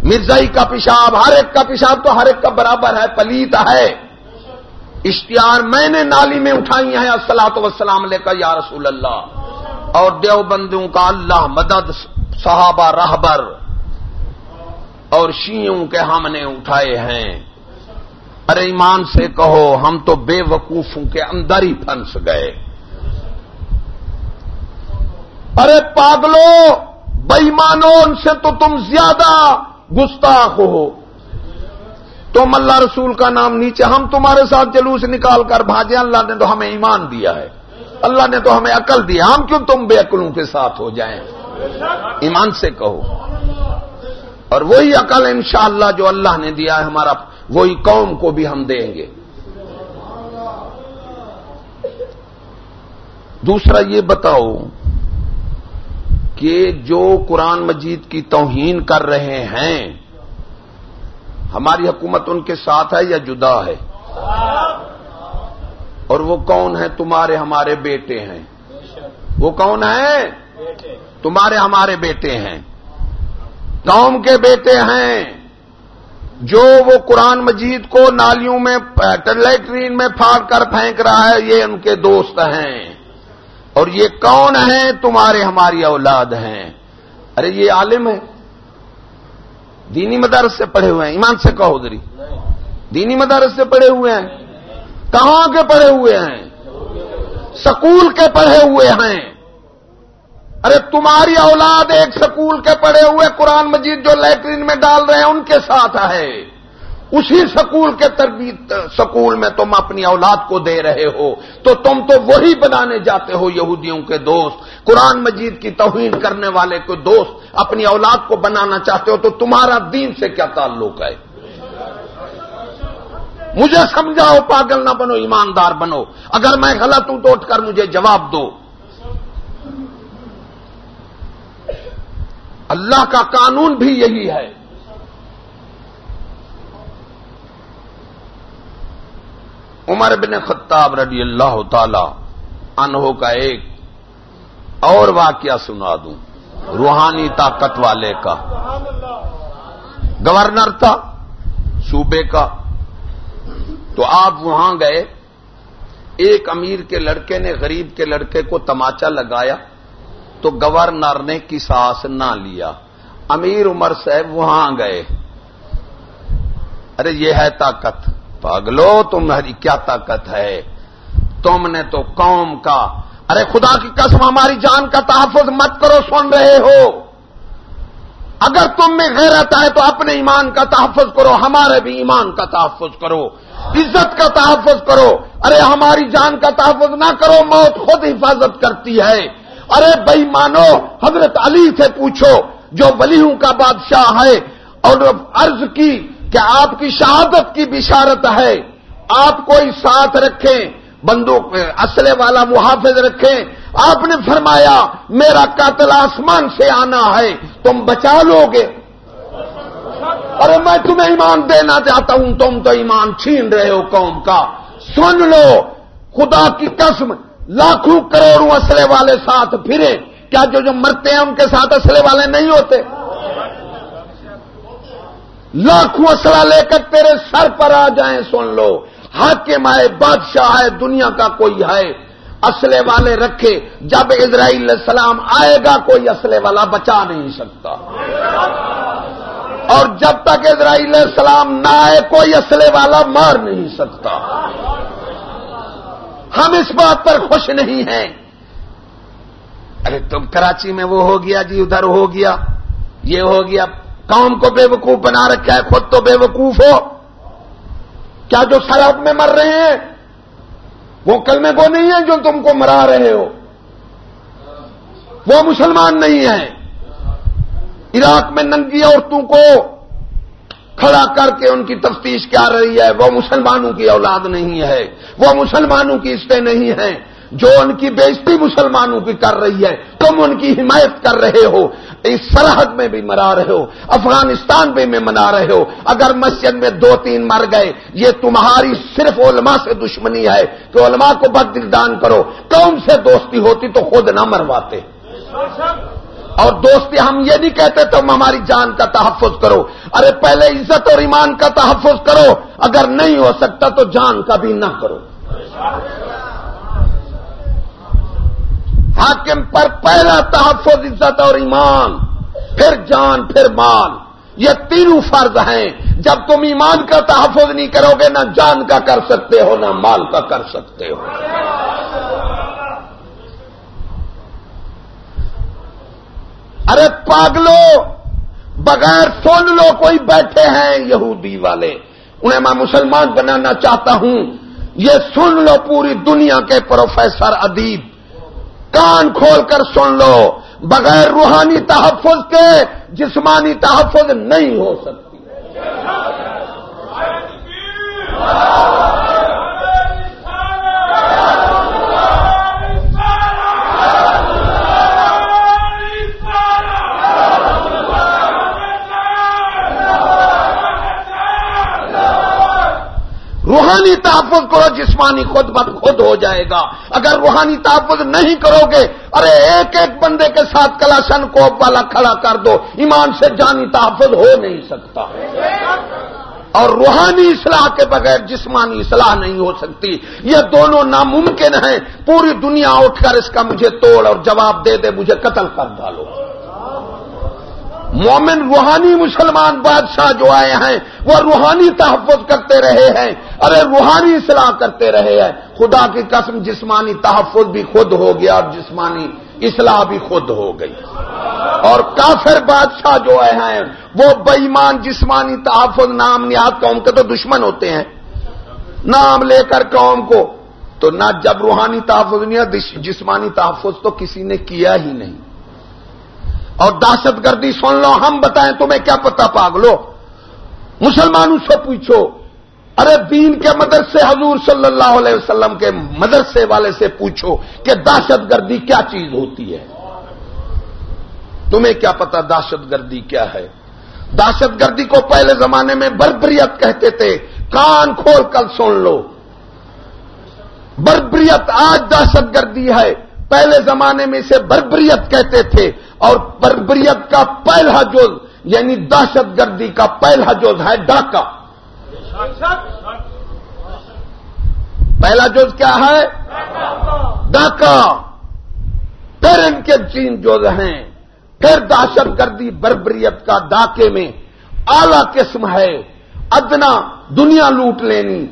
مرزائی کا پیشاب، ہر ایک کا پیشاب تو ہر ایک کا برابر ہے، پلیت ہے۔ اشتہار میں نے نالی میں اٹھائی ہیں السلاط وسلام لے کر یا رسول اللہ۔ اور دیو بندوں کا اللہ مدد، صحابہ راہبر اور شیوں کے ہم نے اٹھائے ہیں۔ ارے ایمان سے کہو، ہم تو بے وقوفوں کے اندر ہی پھنس گئے۔ ارے پاگلو بےمانو ان سے تو تم زیادہ گستاخ ہو۔ تم اللہ رسول کا نام نیچے، ہم تمہارے ساتھ جلوس نکال کر بھاجے اللہ نے تو ہمیں ایمان دیا ہے۔ اللہ نے تو ہمیں عقل دیا ہم کیوں تم بے عقلوں کے ساتھ ہو جائیں؟ ایمان سے کہو۔ اور وہی عقل انشاءاللہ جو اللہ نے دیا ہے ہمارا، وہی قوم کو بھی ہم دیں گے۔ دوسرا یہ بتاؤ کہ جو قرآن مجید کی توہین کر رہے ہیں، ہماری حکومت ان کے ساتھ ہے یا جدا ہے؟ اور وہ کون ہے تمہارے ہمارے بیٹے ہیں؟ وہ کون ہے تمہارے ہمارے بیٹے ہیں۔ قوم کے بیٹے ہیں۔ جو وہ قرآن مجید کو نالیوں میں لیٹرین میں پھاڑ کر پھینک رہا ہے، یہ ان کے دوست ہیں۔ اور یہ کون ہیں تمہارے ہماری اولاد ہیں؟ ارے یہ عالم ہے دینی مدارس سے پڑھے ہوئے ہیں۔ ایمان سے کہو دری دینی مدارس سے پڑھے ہوئے ہیں۔ کہاں کے پڑھے ہوئے ہیں؟ سکول کے پڑھے ہوئے ہیں۔ ارے تمہاری اولاد ایک سکول کے پڑھے ہوئے قرآن مجید جو لیٹرین میں ڈال رہے ہیں، ان کے ساتھ ہے۔ اسی سکول کے تربیت، سکول میں تم اپنی اولاد کو دے رہے ہو، تو تم تو وہی بنانے جاتے ہو یہودیوں کے دوست۔ قرآن مجید کی توہین کرنے والے کو دوست اپنی اولاد کو بنانا چاہتے ہو، تو تمہارا دین سے کیا تعلق ہے؟ مجھے سمجھاؤ، پاگل نہ بنو، ایماندار بنو۔ اگر میں غلط ہوں تو اٹھ کر مجھے جواب دو۔ اللہ کا قانون بھی یہی ہے۔ عمر بن خطاب رضی اللہ تعالی انہوں کا ایک اور واقعہ سنا دوں۔ روحانی طاقت والے کا۔ گورنر تھا، صوبے کا۔ تو آپ وہاں گئے۔ ایک امیر کے لڑکے نے، غریب کے لڑکے کو تماچا لگایا۔ تو گورنر نے کی ساس نہ لیا۔ امیر عمر صاحب وہاں گئے۔ ارے، یہ ہے طاقت۔ پاگلو تمہاری کیا طاقت ہے؟ تم نے تو قوم کا، ارے خدا کی قسم، ہماری جان کا تحفظ مت کرو، سن رہے ہو۔ اگر تم میں غیرت ہے تو اپنے ایمان کا تحفظ کرو، ہمارے بھی ایمان کا تحفظ کرو۔ عزت کا تحفظ کرو۔ ارے ہماری جان کا تحفظ نہ کرو، موت خود حفاظت کرتی ہے۔ ارے بھائی مانو حضرت علی سے پوچھو، جو ولیوں کا بادشاہ ہے، اور عرض کی کہ آپ کی شہادت کی بشارت ہے؟ آپ کوئی ساتھ رکھیں، بندوق اسلحے والا محافظ رکھیں۔ آپ نے فرمایا، میرا قاتل آسمان سے آنا ہے، تم بچا لو گے۔ ارے میں تمہیں ایمان دینا چاہتا ہوں، تم تو ایمان چھین رہے ہو قوم کا۔ سن لو، خدا کی قسم، لاکھوں کروڑوں اسلحے والے ساتھ پھرے کیا جو جو مرتے ہیں، ان کے ساتھ اسلحے والے نہیں ہوتے؟ لاکھوں اسلحہ لے کر تیرے سر پر آ جائیں، سن لو۔ حاکم آئے، بادشاہ ہے دنیا کا کوئی ہے۔ اسلحے والے رکھے، جب اسرائیل السلام آئے گا، کوئی اسلحے والا بچا نہیں سکتا۔ اور جب تک اسرائیل السلام نہ آئے، کوئی اسلحے والا مار نہیں سکتا۔ ہم اس بات پر خوش نہیں ہیں۔ ارے، تم کراچی میں وہ ہو گیا جی ادھر ہو گیا، یہ ہو گیا۔ قوم کو بے وقوف بنا رکھا ہے، خود تو بے وقوف ہو۔ کیا جو سرحد میں مر رہے ہیں، وہ کل میں وہ نہیں ہے جو تم کو مرا رہے ہو۔ وہ مسلمان نہیں ہیں۔ عراق میں ننگی عورتوں کو کھڑا کر کے ان کی تفتیش کیا رہی ہے، وہ مسلمانوں کی اولاد نہیں ہے۔ وہ مسلمانوں کی اسٹے نہیں ہیں۔ جو ان کی بےزتی مسلمانوں کی کر رہی ہے، تم ان کی حمایت کر رہے ہو۔ اس سرحد میں بھی مرا رہے ہو، افغانستان بھی میں منا رہے ہو۔ اگر مسجد میں دو تین مر گئے، یہ تمہاری صرف علماء سے دشمنی ہے کہ علماء کو بد دل دان کرو۔ کون سے دوستی ہوتی تو خود نہ مرواتے۔ اور دوستی ہم یہ نہیں کہتے تم ہماری جان کا تحفظ کرو۔ ارے پہلے عزت اور ایمان کا تحفظ کرو۔ اگر نہیں ہو سکتا تو جان کا بھی نہ کرو۔ حاکم پر پہلا تحفظ عزت اور ایمان، پھر جان، پھر مال۔ یہ تینوں فرض ہیں۔ جب تم ایمان کا تحفظ نہیں کرو گے، نہ جان کا کر سکتے ہو، نہ مال کا کر سکتے ہو۔ ارے پاگلو، بغیر سن لو کوئی بیٹھے ہیں یہودی والے۔ انہیں میں مسلمان بنانا چاہتا ہوں۔ یہ سن لو پوری دنیا کے پروفیسر ادیب۔ کان کھول کر سن لو، بغیر روحانی تحفظ کے جسمانی تحفظ نہیں ہو سکتی۔ روحانی تحفظ جسمانی خود بد خود ہو جائے گا۔ اگر روحانی تحفظ نہیں کرو گے، ارے ایک ایک بندے کے ساتھ کلاشن کوپ والا کھڑا کر دو، ایمان سے جانی تحفظ ہو نہیں سکتا۔ اور روحانی اصلاح کے بغیر جسمانی اصلاح نہیں ہو سکتی۔ یہ دونوں ناممکن ہیں۔ پوری دنیا اٹھ کر اس کا مجھے توڑ اور جواب دے دے، مجھے قتل کر ڈالو۔ مومن روحانی مسلمان بادشاہ جو آئے ہیں، وہ روحانی تحفظ کرتے رہے ہیں۔ ارے، روحانی اصلاح کرتے رہے ہیں۔ خدا کی قسم، جسمانی تحفظ بھی خود ہو گیا اور جسمانی اصلاح بھی خود ہو گئی۔ اور کافر بادشاہ جو آئے ہیں، وہ بےمان جسمانی تحفظ، نام نیاد قوم کے تو دشمن ہوتے ہیں۔ نام لے کر قوم کو تو نہ جب روحانی تحفظ نہیں جسمانی تحفظ تو کسی نے کیا ہی نہیں۔ اور دہشت گردی سن لو، ہم بتائیں تمہیں کیا پتا پاگلو؟ مسلمانوں سے پوچھو، ارے دین کے مدرسے حضور صلی اللہ علیہ وسلم کے مدرسے والے سے پوچھو کہ دہشت گردی کیا چیز ہوتی ہے؟ تمہیں کیا پتا دہشت گردی کیا ہے؟ دہشت گردی کو پہلے زمانے میں بربریت کہتے تھے، کان کھول کر سن لو۔ بربریت آج دہشت گردی ہے۔ پہلے زمانے میں اسے بربریت کہتے تھے۔ اور بربریت کا پہلا جز یعنی دہشت گردی کا پہلا جز ہے ڈاکہ پہلا جز کیا ہے؟ ڈاکہ پھر ان کے چین جز ہیں۔ پھر دہشت گردی بربریت کا ڈاکے میں۔ اعلی قسم ہے۔ ادنا دنیا لوٹ لینی۔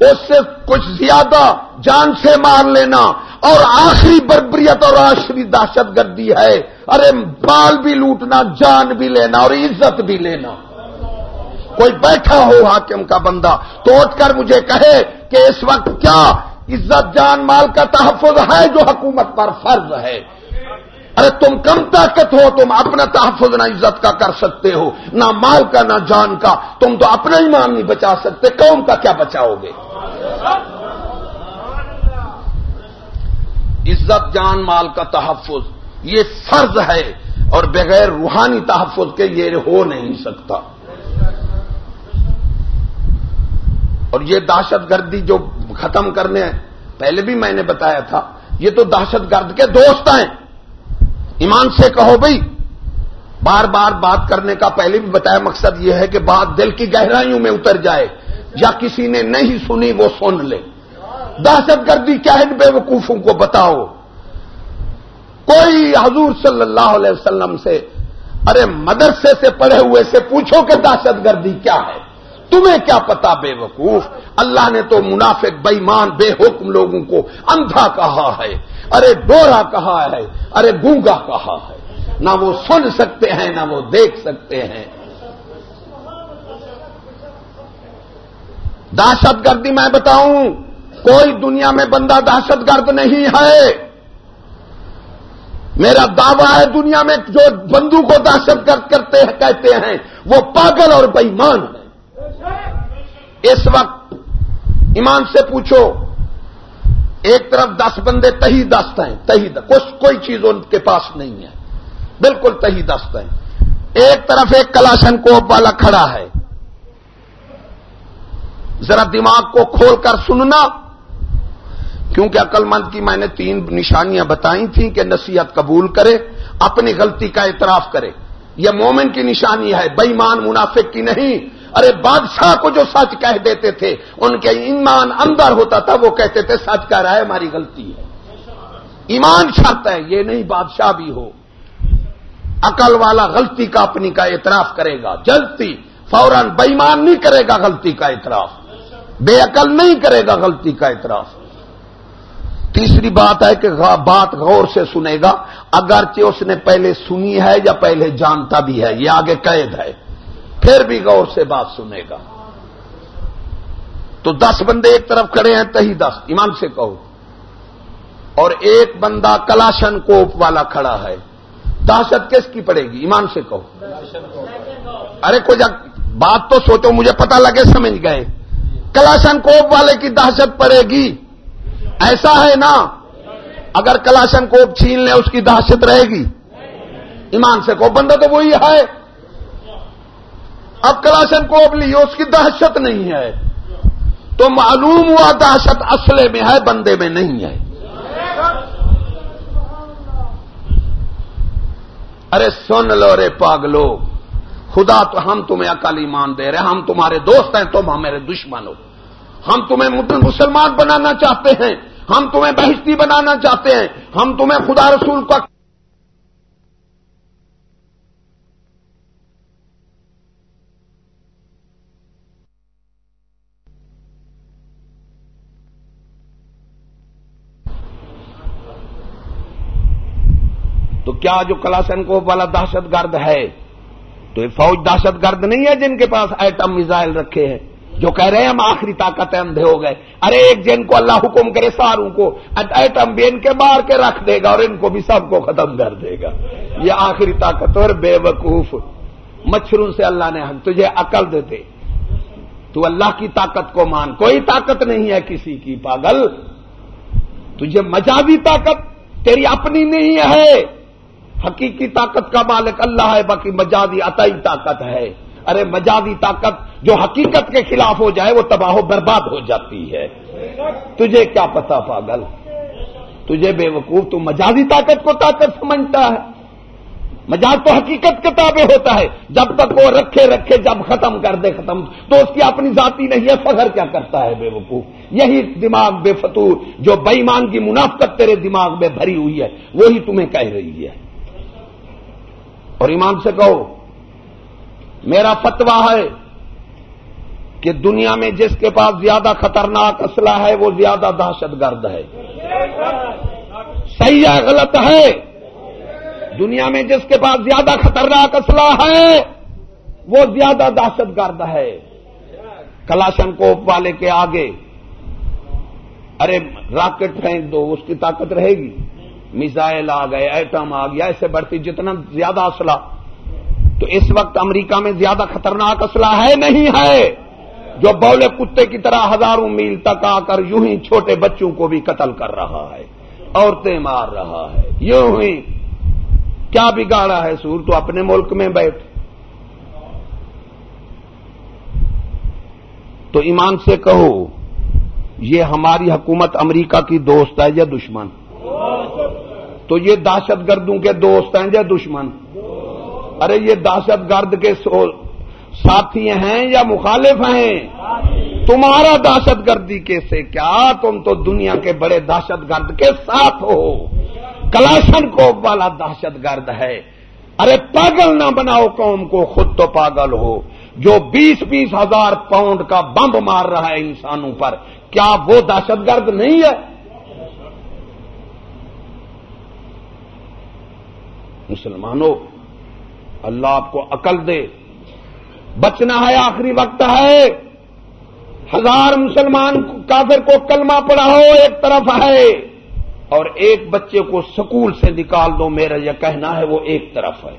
اس سے کچھ زیادہ جان سے مار لینا۔ اور آخری بربریت اور آخری دہشت گردی ہے۔ ارے بال بھی لوٹنا، جان بھی لینا اور عزت بھی لینا۔ کوئی بیٹھا ہو حاکم کا بندہ تو اٹھ کر مجھے کہے کہ اس وقت کیا عزت جان مال کا تحفظ ہے جو حکومت پر فرض ہے؟ ارے، تم کم طاقت ہو، تم اپنا تحفظ نہ عزت کا کر سکتے ہو، نہ مال کا، نہ جان کا۔ تم تو اپنا ایمان نہیں بچا سکتے، قوم کا کیا بچاؤ گے؟ عزت جان مال کا تحفظ، یہ فرض ہے اور بغیر روحانی تحفظ کے یہ ہو نہیں سکتا۔ اور یہ دہشت گردی جو ختم کرنے، پہلے بھی میں نے بتایا تھا، یہ تو دہشت گرد کے دوست ہیں۔ ایمان سے کہو بھائی، بار بار بات کرنے کا پہلے بھی بتایا مقصد یہ ہے کہ بات دل کی گہرائیوں میں اتر جائے، یا کسی نے نہیں سنی وہ سن لے۔ دہشت گردی کیا ہے بے وقوفوں کو بتاؤ؟ کوئی حضور صلی اللہ علیہ وسلم سے، ارے مدرسے سے پڑھے ہوئے سے پوچھو کہ دہشت گردی کیا ہے؟ تمہیں کیا پتا بے وقوف اللہ نے تو منافق بےمان بے حکم لوگوں کو اندھا کہا ہے۔ ارے ڈورا کہا ہے۔ ارے گونگا کہا ہے۔ نہ وہ سن سکتے ہیں، نہ وہ دیکھ سکتے ہیں۔ دہشت گردی میں بتاؤں کوئی دنیا میں بندہ دہشت گرد نہیں ہے۔ میرا دعویٰ ہے دنیا میں جو بندو کو دہشت گرد کرتے ہیں، کہتے ہیں، وہ پاگل اور بےمان ہے اس وقت ایمان سے پوچھو، ایک طرف دس بندے تہی دست ہیں، تہی کچھ کوئی چیز ان کے پاس نہیں ہے۔ بالکل تہی دست ہیں۔ ایک طرف ایک کلاشن کوپ والا کھڑا ہے۔ ذرا دماغ کو کھول کر سننا۔ کیونکہ عقل مند کی میں نے تین نشانیاں بتائی تھیں کہ نصیحت قبول کرے، اپنی غلطی کا اعتراف کرے۔ یہ مومن کی نشانی ہے بےمان منافق کی نہیں۔ ارے بادشاہ کو جو سچ کہہ دیتے تھے، ان کے ایمان اندر ہوتا تھا، وہ کہتے تھے، سچ کہہ رہا ہے، ہماری غلطی ہے۔ ایمان شرط ہے، یہ نہیں بادشاہ بھی ہو۔ عقل والا غلطی کا اپنی کا اعتراف کرے گا۔ جلدی، فوراً بےمان نہیں کرے گا غلطی کا اعتراف۔ بے عقل نہیں کرے گا غلطی کا اعتراف۔ تیسری بات ہے کہ بات غور سے سنے گا، اگرچہ اس نے پہلے سنی ہے یا پہلے جانتا بھی ہے، یہ آگے قید ہے۔ پھر بھی غور سے بات سنے گا۔ تو دس بندے ایک طرف کھڑے ہیں، تہی دس۔ ایمان سے کہو۔ اور ایک بندہ کلاشن کوپ والا کھڑا ہے۔ دہشت کس کی پڑے گی؟ ایمان سے کہو۔ ارے کچھ بات تو سوچو، مجھے پتا لگے، سمجھ گئے۔ کلاشن کوپ والے کی دہشت پڑے گی۔ ایسا ہے نا؟ اگر کلاشن کوپ چھین لے، اس کی دہشت رہے گی۔ ایمان سے کو بندہ تو وہی ہے۔ اب کلاشن کوپ لی اس کی دہشت نہیں ہے۔ تو معلوم ہوا دہشت اصلے میں ہے، بندے میں نہیں ہے۔ ارے سن لو رے پاگلو، خدا تو ہم تمہیں عقل ایمان دے رہے ہم تمہارے دوست ہیں، تم ہمارے دشمن ہو۔ ہم تمہیں مسلمان بنانا چاہتے ہیں۔ ہم تمہیں بہشتی بنانا چاہتے ہیں۔ ہم تمہیں خدا رسول کا تو کیا جو کلاسن کو والا دہشت گرد ہے؟ تو یہ فوج دہشت گرد نہیں ہے جن کے پاس ایٹم میزائل رکھے ہیں۔ جو کہہ رہے ہیں ہم آخری طاقت اندھے ہو گئے۔ ارے ایک جن کو اللہ حکم کرے ساروں کو ایٹم بھی ان کے مار کے رکھ دے گا اور ان کو بھی سب کو ختم کر دے گا۔ یہ آخری طاقت اور بے وقوف۔ مچھروں سے اللہ نے ہم تجھے عقل دیتے۔ تو اللہ کی طاقت کو مان۔ کوئی طاقت نہیں ہے کسی کی، پاگل۔ تجھے مجازی طاقت تیری اپنی نہیں ہے۔ حقیقی طاقت کا مالک اللہ ہے، باقی مجازی عطائی طاقت ہے۔ ارے مجازی طاقت جو حقیقت کے خلاف ہو جائے وہ تباہ و برباد ہو جاتی ہے۔ تجھے کیا پتا پاگل؟ تجھے بے وقوف تو مجازی طاقت کو طاقت سمجھتا ہے۔ مجاز تو حقیقت کے تابع ہوتا ہے۔ جب تک وہ رکھے رکھے جب ختم کر دے ختم۔ تو اس کی اپنی ذاتی نہیں ہے، فخر کیا کرتا ہے بے وقوف؟ یہی دماغ بے فتور، جو بےمان کی منافقت تیرے دماغ میں بھری ہوئی ہے، وہی تمہیں کہہ رہی ہے۔ اور ایمان سے کہو میرا فتوا ہے کہ دنیا میں جس کے پاس زیادہ خطرناک اسلحہ ہے، وہ زیادہ دہشت گرد ہے۔ صحیح ہے، غلط ہے۔ دنیا میں جس کے پاس زیادہ خطرناک اسلحہ ہے، وہ زیادہ دہشت گرد ہے۔ کلاشن کوپ والے کے آگے، ارے، راکٹ پھینک دو اس کی طاقت رہے گی۔ میزائل آ گئے، ایٹم آ گیا، ایسے بڑھتی جتنا زیادہ اسلحہ۔ تو اس وقت امریکہ میں زیادہ خطرناک اسلحہ ہے نہیں ہے جو بولے کتے کی طرح ہزاروں میل تک آ کر یوں ہی چھوٹے بچوں کو بھی قتل کر رہا ہے، عورتیں مار رہا ہے، یوں ہی۔ کیا بگاڑا ہے سور؟ تو اپنے ملک میں بیٹھ۔ تو ایمان سے کہو، یہ ہماری حکومت امریکہ کی دوست ہے یا دشمن؟ تو یہ دہشت گردوں کے دوست ہیں یا دشمن؟ ارے یہ دہشت گرد کے ساتھی ہیں یا مخالف ہیں؟ تمہارا دہشت گردی کیسے؟ کیا تم تو دنیا کے بڑے دہشت گرد کے ساتھ ہو؟ کلاشن کو والا دہشت گرد ہے۔ ارے پاگل نہ بناؤ قوم کو، خود تو پاگل ہو۔ جو بیس بیس ہزار پاؤنڈ کا بمب مار رہا ہے انسانوں پر، کیا وہ دہشت گرد نہیں ہے؟ مسلمانوں اللہ آپ کو عقل دے۔ بچنا ہے آخری وقت ہے۔ ہزار مسلمان کافر کو کلمہ پڑھاؤ ایک طرف ہے۔ اور ایک بچے کو سکول سے نکال دو میرا یہ کہنا ہے وہ ایک طرف ہے۔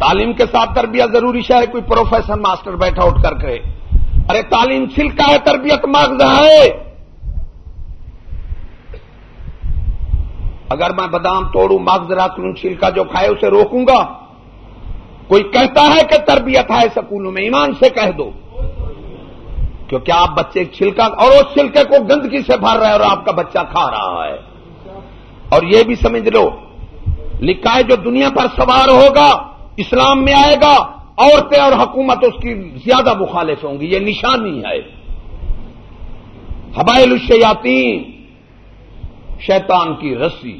تعلیم کے ساتھ تربیت ضروری ہے، کوئی پروفیسر، ماسٹر بیٹھا اٹھ کر کے ارے، تعلیم چھلکا ہے، تربیت مغز ہے۔ اگر میں بادام توڑوں، مغز رکھ لوں چھلکا جو کھائے، اسے روکوں گا۔ کوئی کہتا ہے کہ تربیت ہے، سکولوں میں ایمان سے کہہ دو۔ کیونکہ آپ بچے چھلکا اور اس چھلکے کو گندگی سے بھر رہے ہیں اور آپ کا بچہ کھا رہا ہے۔ اور یہ بھی سمجھ لو، لکھا ہے جو دنیا پر سوار ہوگا اسلام میں آئے گا، عورتیں اور حکومت اس کی زیادہ مخالف ہوں گی، یہ نشانی ہے۔ حبائل الشیاطین، شیطان کی رسی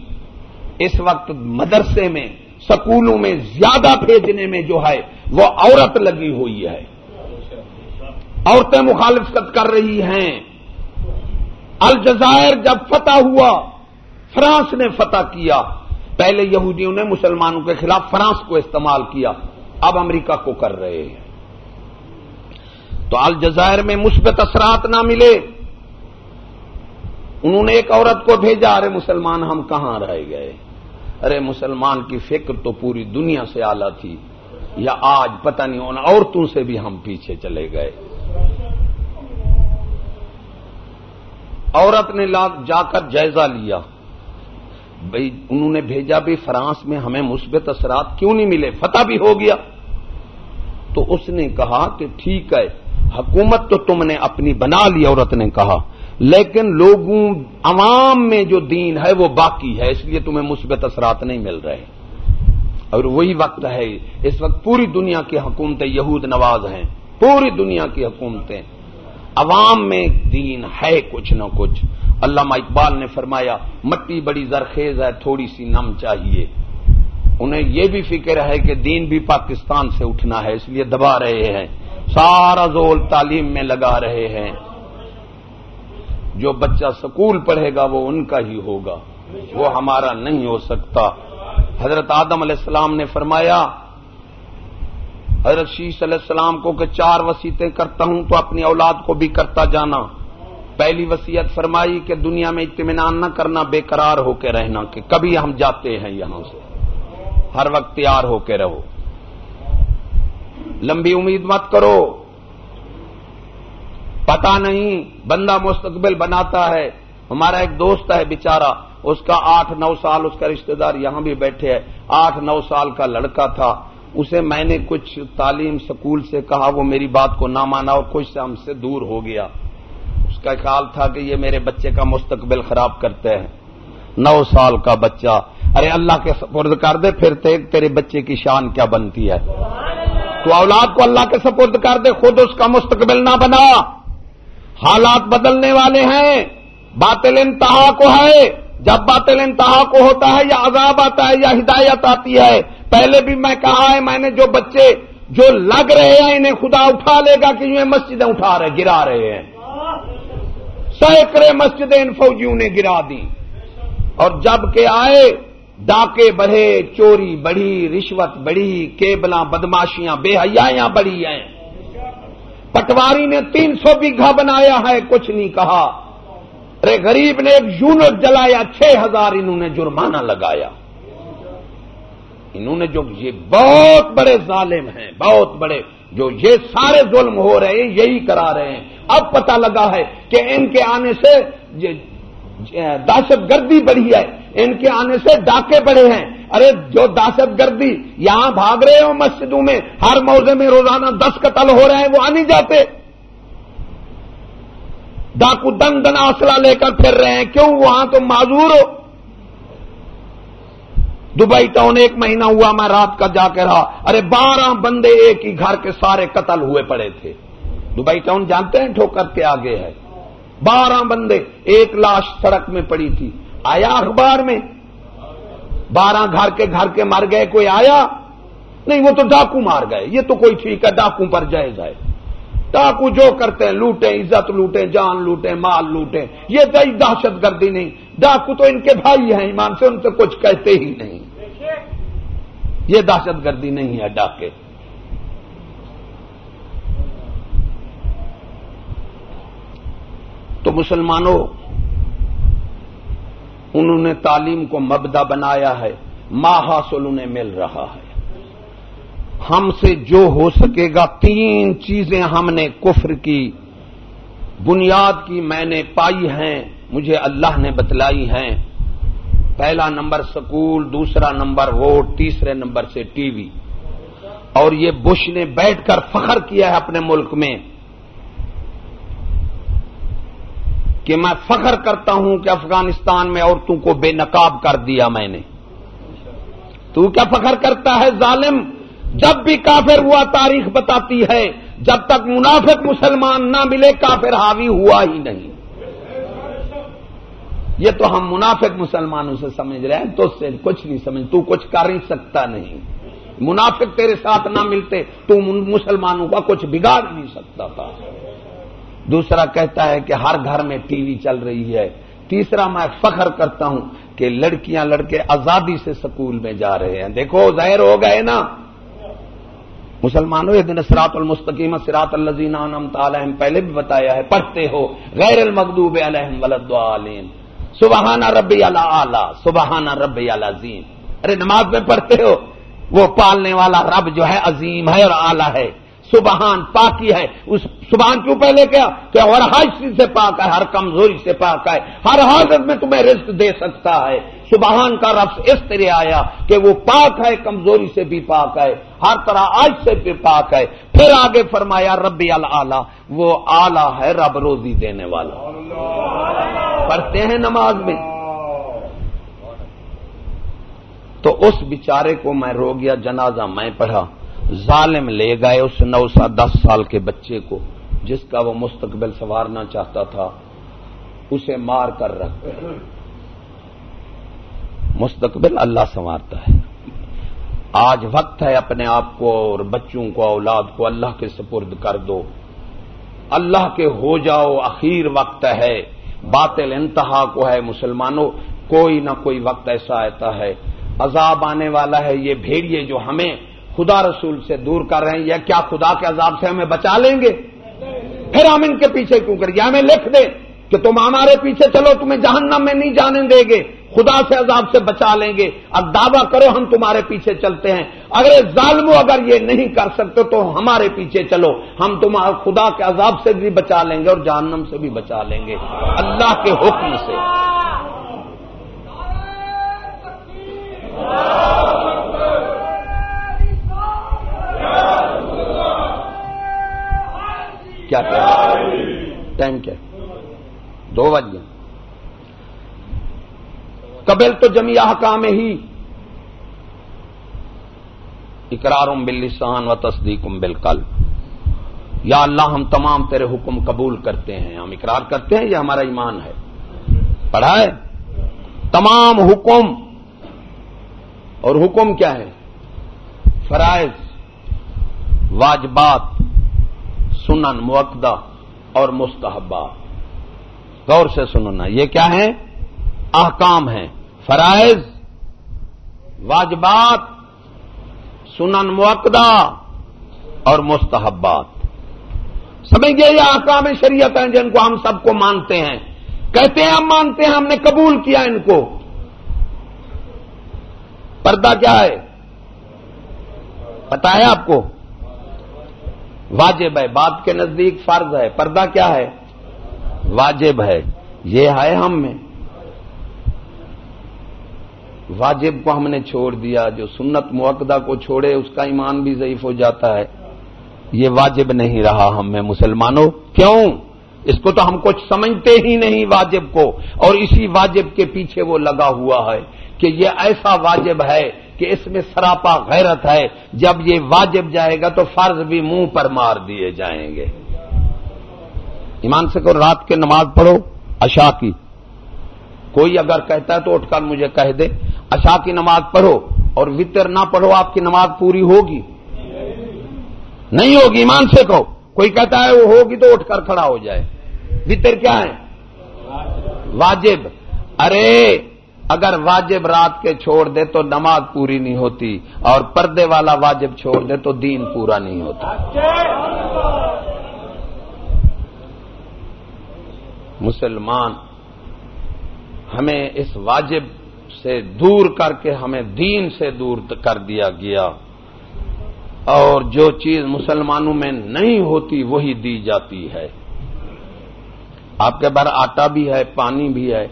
اس وقت مدرسے میں، سکولوں میں زیادہ بھیجنے میں جو ہے، وہ عورت لگی ہوئی ہے۔ عورتیں مخالفت کر رہی ہیں۔ الجزائر جب فتح ہوا، فرانس نے فتح کیا۔ پہلے یہودیوں نے مسلمانوں کے خلاف فرانس کو استعمال کیا، اب امریکہ کو کر رہے ہیں۔ تو الجزائر میں مثبت اثرات نہ ملے۔ انہوں نے ایک عورت کو بھیجا، ارے مسلمان ہم کہاں رہ گئے؟ ارے مسلمان کی فکر تو پوری دنیا سے آلہ تھی، یا آج پتہ نہیں ہونا عورتوں سے بھی ہم پیچھے چلے گئے۔ عورت نے جا کر جائزہ لیا۔ بھائی انہوں نے بھیجا بھی، فرانس میں ہمیں مثبت اثرات کیوں نہیں ملے؟ فتح بھی ہو گیا۔ تو اس نے کہا کہ ٹھیک ہے، حکومت تو تم نے اپنی بنا لی، عورت نے کہا۔ لیکن لوگوں، عوام میں جو دین ہے وہ باقی ہے، اس لیے تمہیں مثبت اثرات نہیں مل رہے۔ اور وہی وقت ہے، اس وقت پوری دنیا کی حکومتیں یہود نواز ہیں۔ پوری دنیا کی حکومتیں۔ عوام میں دین ہے کچھ نہ کچھ۔ علامہ اقبال نے فرمایا، مٹی بڑی زرخیز ہے، تھوڑی سی نم چاہیے۔ انہیں یہ بھی فکر ہے کہ دین بھی پاکستان سے اٹھنا ہے، اس لیے دبا رہے ہیں۔ سارا زول تعلیم میں لگا رہے ہیں۔ جو بچہ سکول پڑھے گا، وہ ان کا ہی ہوگا۔ وہ ہمارا نہیں ہو سکتا۔ حضرت آدم علیہ السلام نے فرمایا، حضرت شیش علیہ السلام کو کہ چار وسیعتیں کرتا ہوں تو اپنی اولاد کو بھی کرتا جانا۔ پہلی وسیعت فرمائی کہ دنیا میں اطمینان نہ کرنا بے قرار ہو کے رہنا کہ کبھی ہم جاتے ہیں یہاں سے۔ ہر وقت تیار ہو کے رہو۔ لمبی امید مت کرو۔ پتا نہیں، بندہ مستقبل بناتا ہے۔ ہمارا ایک دوست ہے بیچارہ، اس کا آٹھ نو سال اس کا رشتہ دار یہاں بھی بیٹھے ہیں۔ آٹھ نو سال کا لڑکا تھا۔ اسے میں نے کچھ تعلیم سکول سے کہا، وہ میری بات کو نہ مانا اور کچھ سے ہم سے دور ہو گیا۔ کا خیال تھا کہ یہ میرے بچے کا مستقبل خراب کرتے ہیں۔ نو سال کا بچہ۔ ارے اللہ کے سپرد کر دے، پھر تیرے بچے کی شان کیا بنتی ہے؟ تو اولاد کو اللہ کے سپرد کر دے، خود اس کا مستقبل نہ بنا۔ حالات بدلنے والے ہیں۔ باطل انتہا کو ہے۔ جب باطل انتہا کو ہوتا ہے، یا عذاب آتا ہے، یا ہدایت آتی ہے۔ پہلے بھی میں کہا ہے، میں نے جو بچے جو لگ رہے ہیں، انہیں خدا اٹھا لے گا کہ یہ مسجدیں اٹھا رہے، گرا رہے ہیں۔ سینکڑے مسجدیں ان فوجیوں نے گرا دی اور جبکہ آئے، ڈاکے بڑھے، چوری بڑھی، رشوت بڑھی، کیبلاں، بدماشیاں، بے حیاں بڑھی ہیں۔ پٹواری نے تین سو بیگھا بنایا ہے، کچھ نہیں کہا۔ ارے غریب نے ایک یونٹ جلایا، چھ ہزار انہوں نے جرمانہ لگایا۔ انہوں نے جو یہ بہت بڑے ظالم ہیں، بہت بڑے، جو یہ سارے ظلم ہو رہے ہیں، یہی کرا رہے ہیں۔ اب پتہ لگا ہے کہ ان کے آنے سے دہشت گردی بڑھی ہے۔ ان کے آنے سے ڈاکے بڑے ہیں۔ ارے، جو دہشت گردی یہاں بھاگ رہے ہو مسجدوں میں، ہر موزے میں روزانہ دس قتل ہو رہے ہیں، وہ آ نہیں جاتے۔ ڈاکو دن دن اصلہ لے کر پھر رہے ہیں۔ کیوں؟ وہاں تو معذور ہو۔ دبئی ٹاؤن ایک مہینہ ہوا، میں رات کا جا کے رہا۔ ارے، بارہ بندے ایک ہی گھر کے سارے قتل ہوئے پڑے تھے۔ دبئی ٹاؤن جانتے ہیں ٹھوکر کے آگے ہے۔ بارہ بندے، ایک لاش سڑک میں پڑی تھی۔ آیا اخبار میں؟ بارہ گھر کے گھر کے مر گئے، کوئی آیا؟ نہیں، وہ تو ڈاکو مار گئے۔ یہ تو کوئی ٹھیک ہے، ڈاکو پر جائے جائے ڈاکو جو کرتے ہیں، لوٹیں، عزت لوٹیں، جان لوٹیں، مال لوٹیں۔ یہ کوئی دہشت گردی نہیں۔ ڈاکو تو ان کے بھائی ہیں، ایمان سے ان سے کچھ کہتے ہی نہیں۔ یہ دہشت گردی نہیں ہے ڈاکے۔ تو مسلمانوں، انہوں نے تعلیم کو مبدا بنایا ہے۔ ماں حاصل انہیں مل رہا ہے۔ ہم سے جو ہو سکے گا، تین چیزیں ہم نے کفر کی، بنیاد کی میں نے پائی ہیں، مجھے اللہ نے بتلائی ہیں۔ پہلا نمبر سکول، دوسرا نمبر ووٹ تیسرے نمبر سے ٹی وی۔ اور یہ بش نے بیٹھ کر فخر کیا ہے اپنے ملک میں کہ میں فخر کرتا ہوں کہ افغانستان میں عورتوں کو بے نقاب کر دیا میں نے۔ تو کیا فخر کرتا ہے ظالم؟ جب بھی کافر ہوا، تاریخ بتاتی ہے، جب تک منافق مسلمان نہ ملے، کافر حاوی ہوا ہی نہیں۔ یہ تو ہم منافق مسلمانوں سے سمجھ رہے ہیں، تو اس سے کچھ نہیں سمجھ، تو کچھ کر ہی سکتا نہیں۔ منافق تیرے ساتھ نہ ملتے، تو مسلمانوں کا کچھ بگاڑ نہیں سکتا تھا۔ دوسرا کہتا ہے کہ ہر گھر میں ٹی وی چل رہی ہے۔ تیسرا میں فخر کرتا ہوں کہ لڑکیاں لڑکے آزادی سے سکول میں جا رہے ہیں۔ دیکھو، ظاہر ہو گئے نا۔ مسلمانوں یہ دن سراط المستقیم سراط الزین علیہم، پہلے بھی بتایا ہے، پڑھتے ہو، غیر المقدوب علیہم ولدعالین سبحانہ ربی اللہ سبحانہ ربی عظیم ارے، نماز میں پڑھتے ہو، وہ پالنے والا رب جو ہے، عظیم ہے اور اعلیٰ ہے۔ سبحان پاکی ہے۔ اس سبحان کیوں پہلے کیا؟ کہ ہر ہر سے پاک ہے، ہر کمزوری سے پاک ہے، ہر حالت میں تمہیں رزق دے سکتا ہے۔ سبحان کا رفظ اس طرح آیا کہ وہ پاک ہے، کمزوری سے بھی پاک ہے۔ ہر طرح آج سے بھی پاک ہے۔ پھر آگے فرمایا، ربی اللہ وہ آلہ ہے رب روزی دینے والا۔ پڑھتے ہیں نماز میں۔ تو اس بیچارے کو میں رو گیا، جنازہ میں پڑھا۔ ظالم لے گئے اس نو سا دس سال کے بچے کو، جس کا وہ مستقبل سنوارنا چاہتا تھا۔ اسے مار کر رکھ۔ مستقبل اللہ سنوارتا ہے۔ آج وقت ہے اپنے آپ کو اور بچوں کو، اولاد کو اللہ کے سپرد کر دو۔ اللہ کے ہو جاؤ، اخیر وقت ہے۔ باطل انتہا کو ہے مسلمانوں، کوئی نہ کوئی وقت ایسا آتا ہے۔ عذاب آنے والا ہے، یہ بھیڑیے جو ہمیں خدا رسول سے دور کر رہے ہیں یا کیا خدا کے عذاب سے ہمیں بچا لیں گے؟ پھر ہم ان کے پیچھے کیوں کر ہمیں لکھ دیں کہ تم ہمارے پیچھے چلو، تمہیں جہنم میں نہیں جانے دیں گے۔ خدا سے عذاب سے بچا لیں گے۔ اب دعویٰ کرو ہم تمہارے پیچھے چلتے ہیں۔ اگر ظالم اگر یہ نہیں کر سکتے تو ہمارے پیچھے چلو۔ ہم تمہارے خدا کے عذاب سے بھی بچا لیں گے اور جہنم سے بھی بچا لیں گے۔ اللہ کے حکم سے۔ کیا ٹائم کیا دو بج گئے۔ قبل تو جمیا حکام ہی۔ اقرارم بلسان و تصدیقم بالکل یا اللہ، ہم تمام تیرے حکم قبول کرتے ہیں۔ ہم اقرار کرتے ہیں، یہ ہمارا ایمان ہے۔ پڑھا ہے تمام حکم۔ اور حکم کیا ہے؟ فرائض، واجبات، سنن موقدہ اور مستحبات۔ غور سے سننا یہ کیا ہے احکام ہیں۔ فرائض، واجبات، سنن موقدہ اور مستحبات۔ سمجھ گئے یہ احکام شریعت ہیں جن کو ہم سب کو مانتے ہیں۔ کہتے ہیں ہم مانتے ہیں، ہم نے قبول کیا ان کو۔ پردہ کیا ہے؟ پتا ہے آپ کو؟ واجب ہے، بات کے نزدیک فرض ہے۔ پردہ کیا ہے؟ واجب ہے۔ یہ ہے ہم میں۔ واجب کو ہم نے چھوڑ دیا، جو سنت موقدہ کو چھوڑے، اس کا ایمان بھی ضعیف ہو جاتا ہے۔ یہ واجب نہیں رہا ہم میں مسلمانوں۔ کیوں؟ اس کو تو ہم کچھ سمجھتے ہی نہیں واجب کو۔ اور اسی واجب کے پیچھے وہ لگا ہوا ہے کہ یہ ایسا واجب ہے کہ اس میں سراپا غیرت ہے۔ جب یہ واجب جائے گا تو فرض بھی منہ پر مار دیے جائیں گے۔ ایمان سے کو رات کے نماز پڑھو اشا کی۔ کوئی اگر کہتا ہے تو اٹھ کر مجھے کہہ دے۔ اشا کی نماز پڑھو اور وطر نہ پڑھو، آپ کی نماز پوری ہوگی۔ نہیں ہوگی، ایمان سے کہو۔ کوئی کہتا ہے وہ ہوگی تو اٹھ کر کھڑا ہو جائے۔ وطر کیا ہے؟ واجب۔ ارے، اگر واجب رات کے چھوڑ دے تو نماز پوری نہیں ہوتی اور پردے والا واجب چھوڑ دے تو دین پورا نہیں ہوتا۔ مسلمان، ہمیں اس واجب سے دور کر کے ہمیں دین سے دور کر دیا گیا۔ اور جو چیز مسلمانوں میں نہیں ہوتی وہی دی جاتی ہے۔ آپ کے بار آٹا بھی ہے، پانی بھی ہے،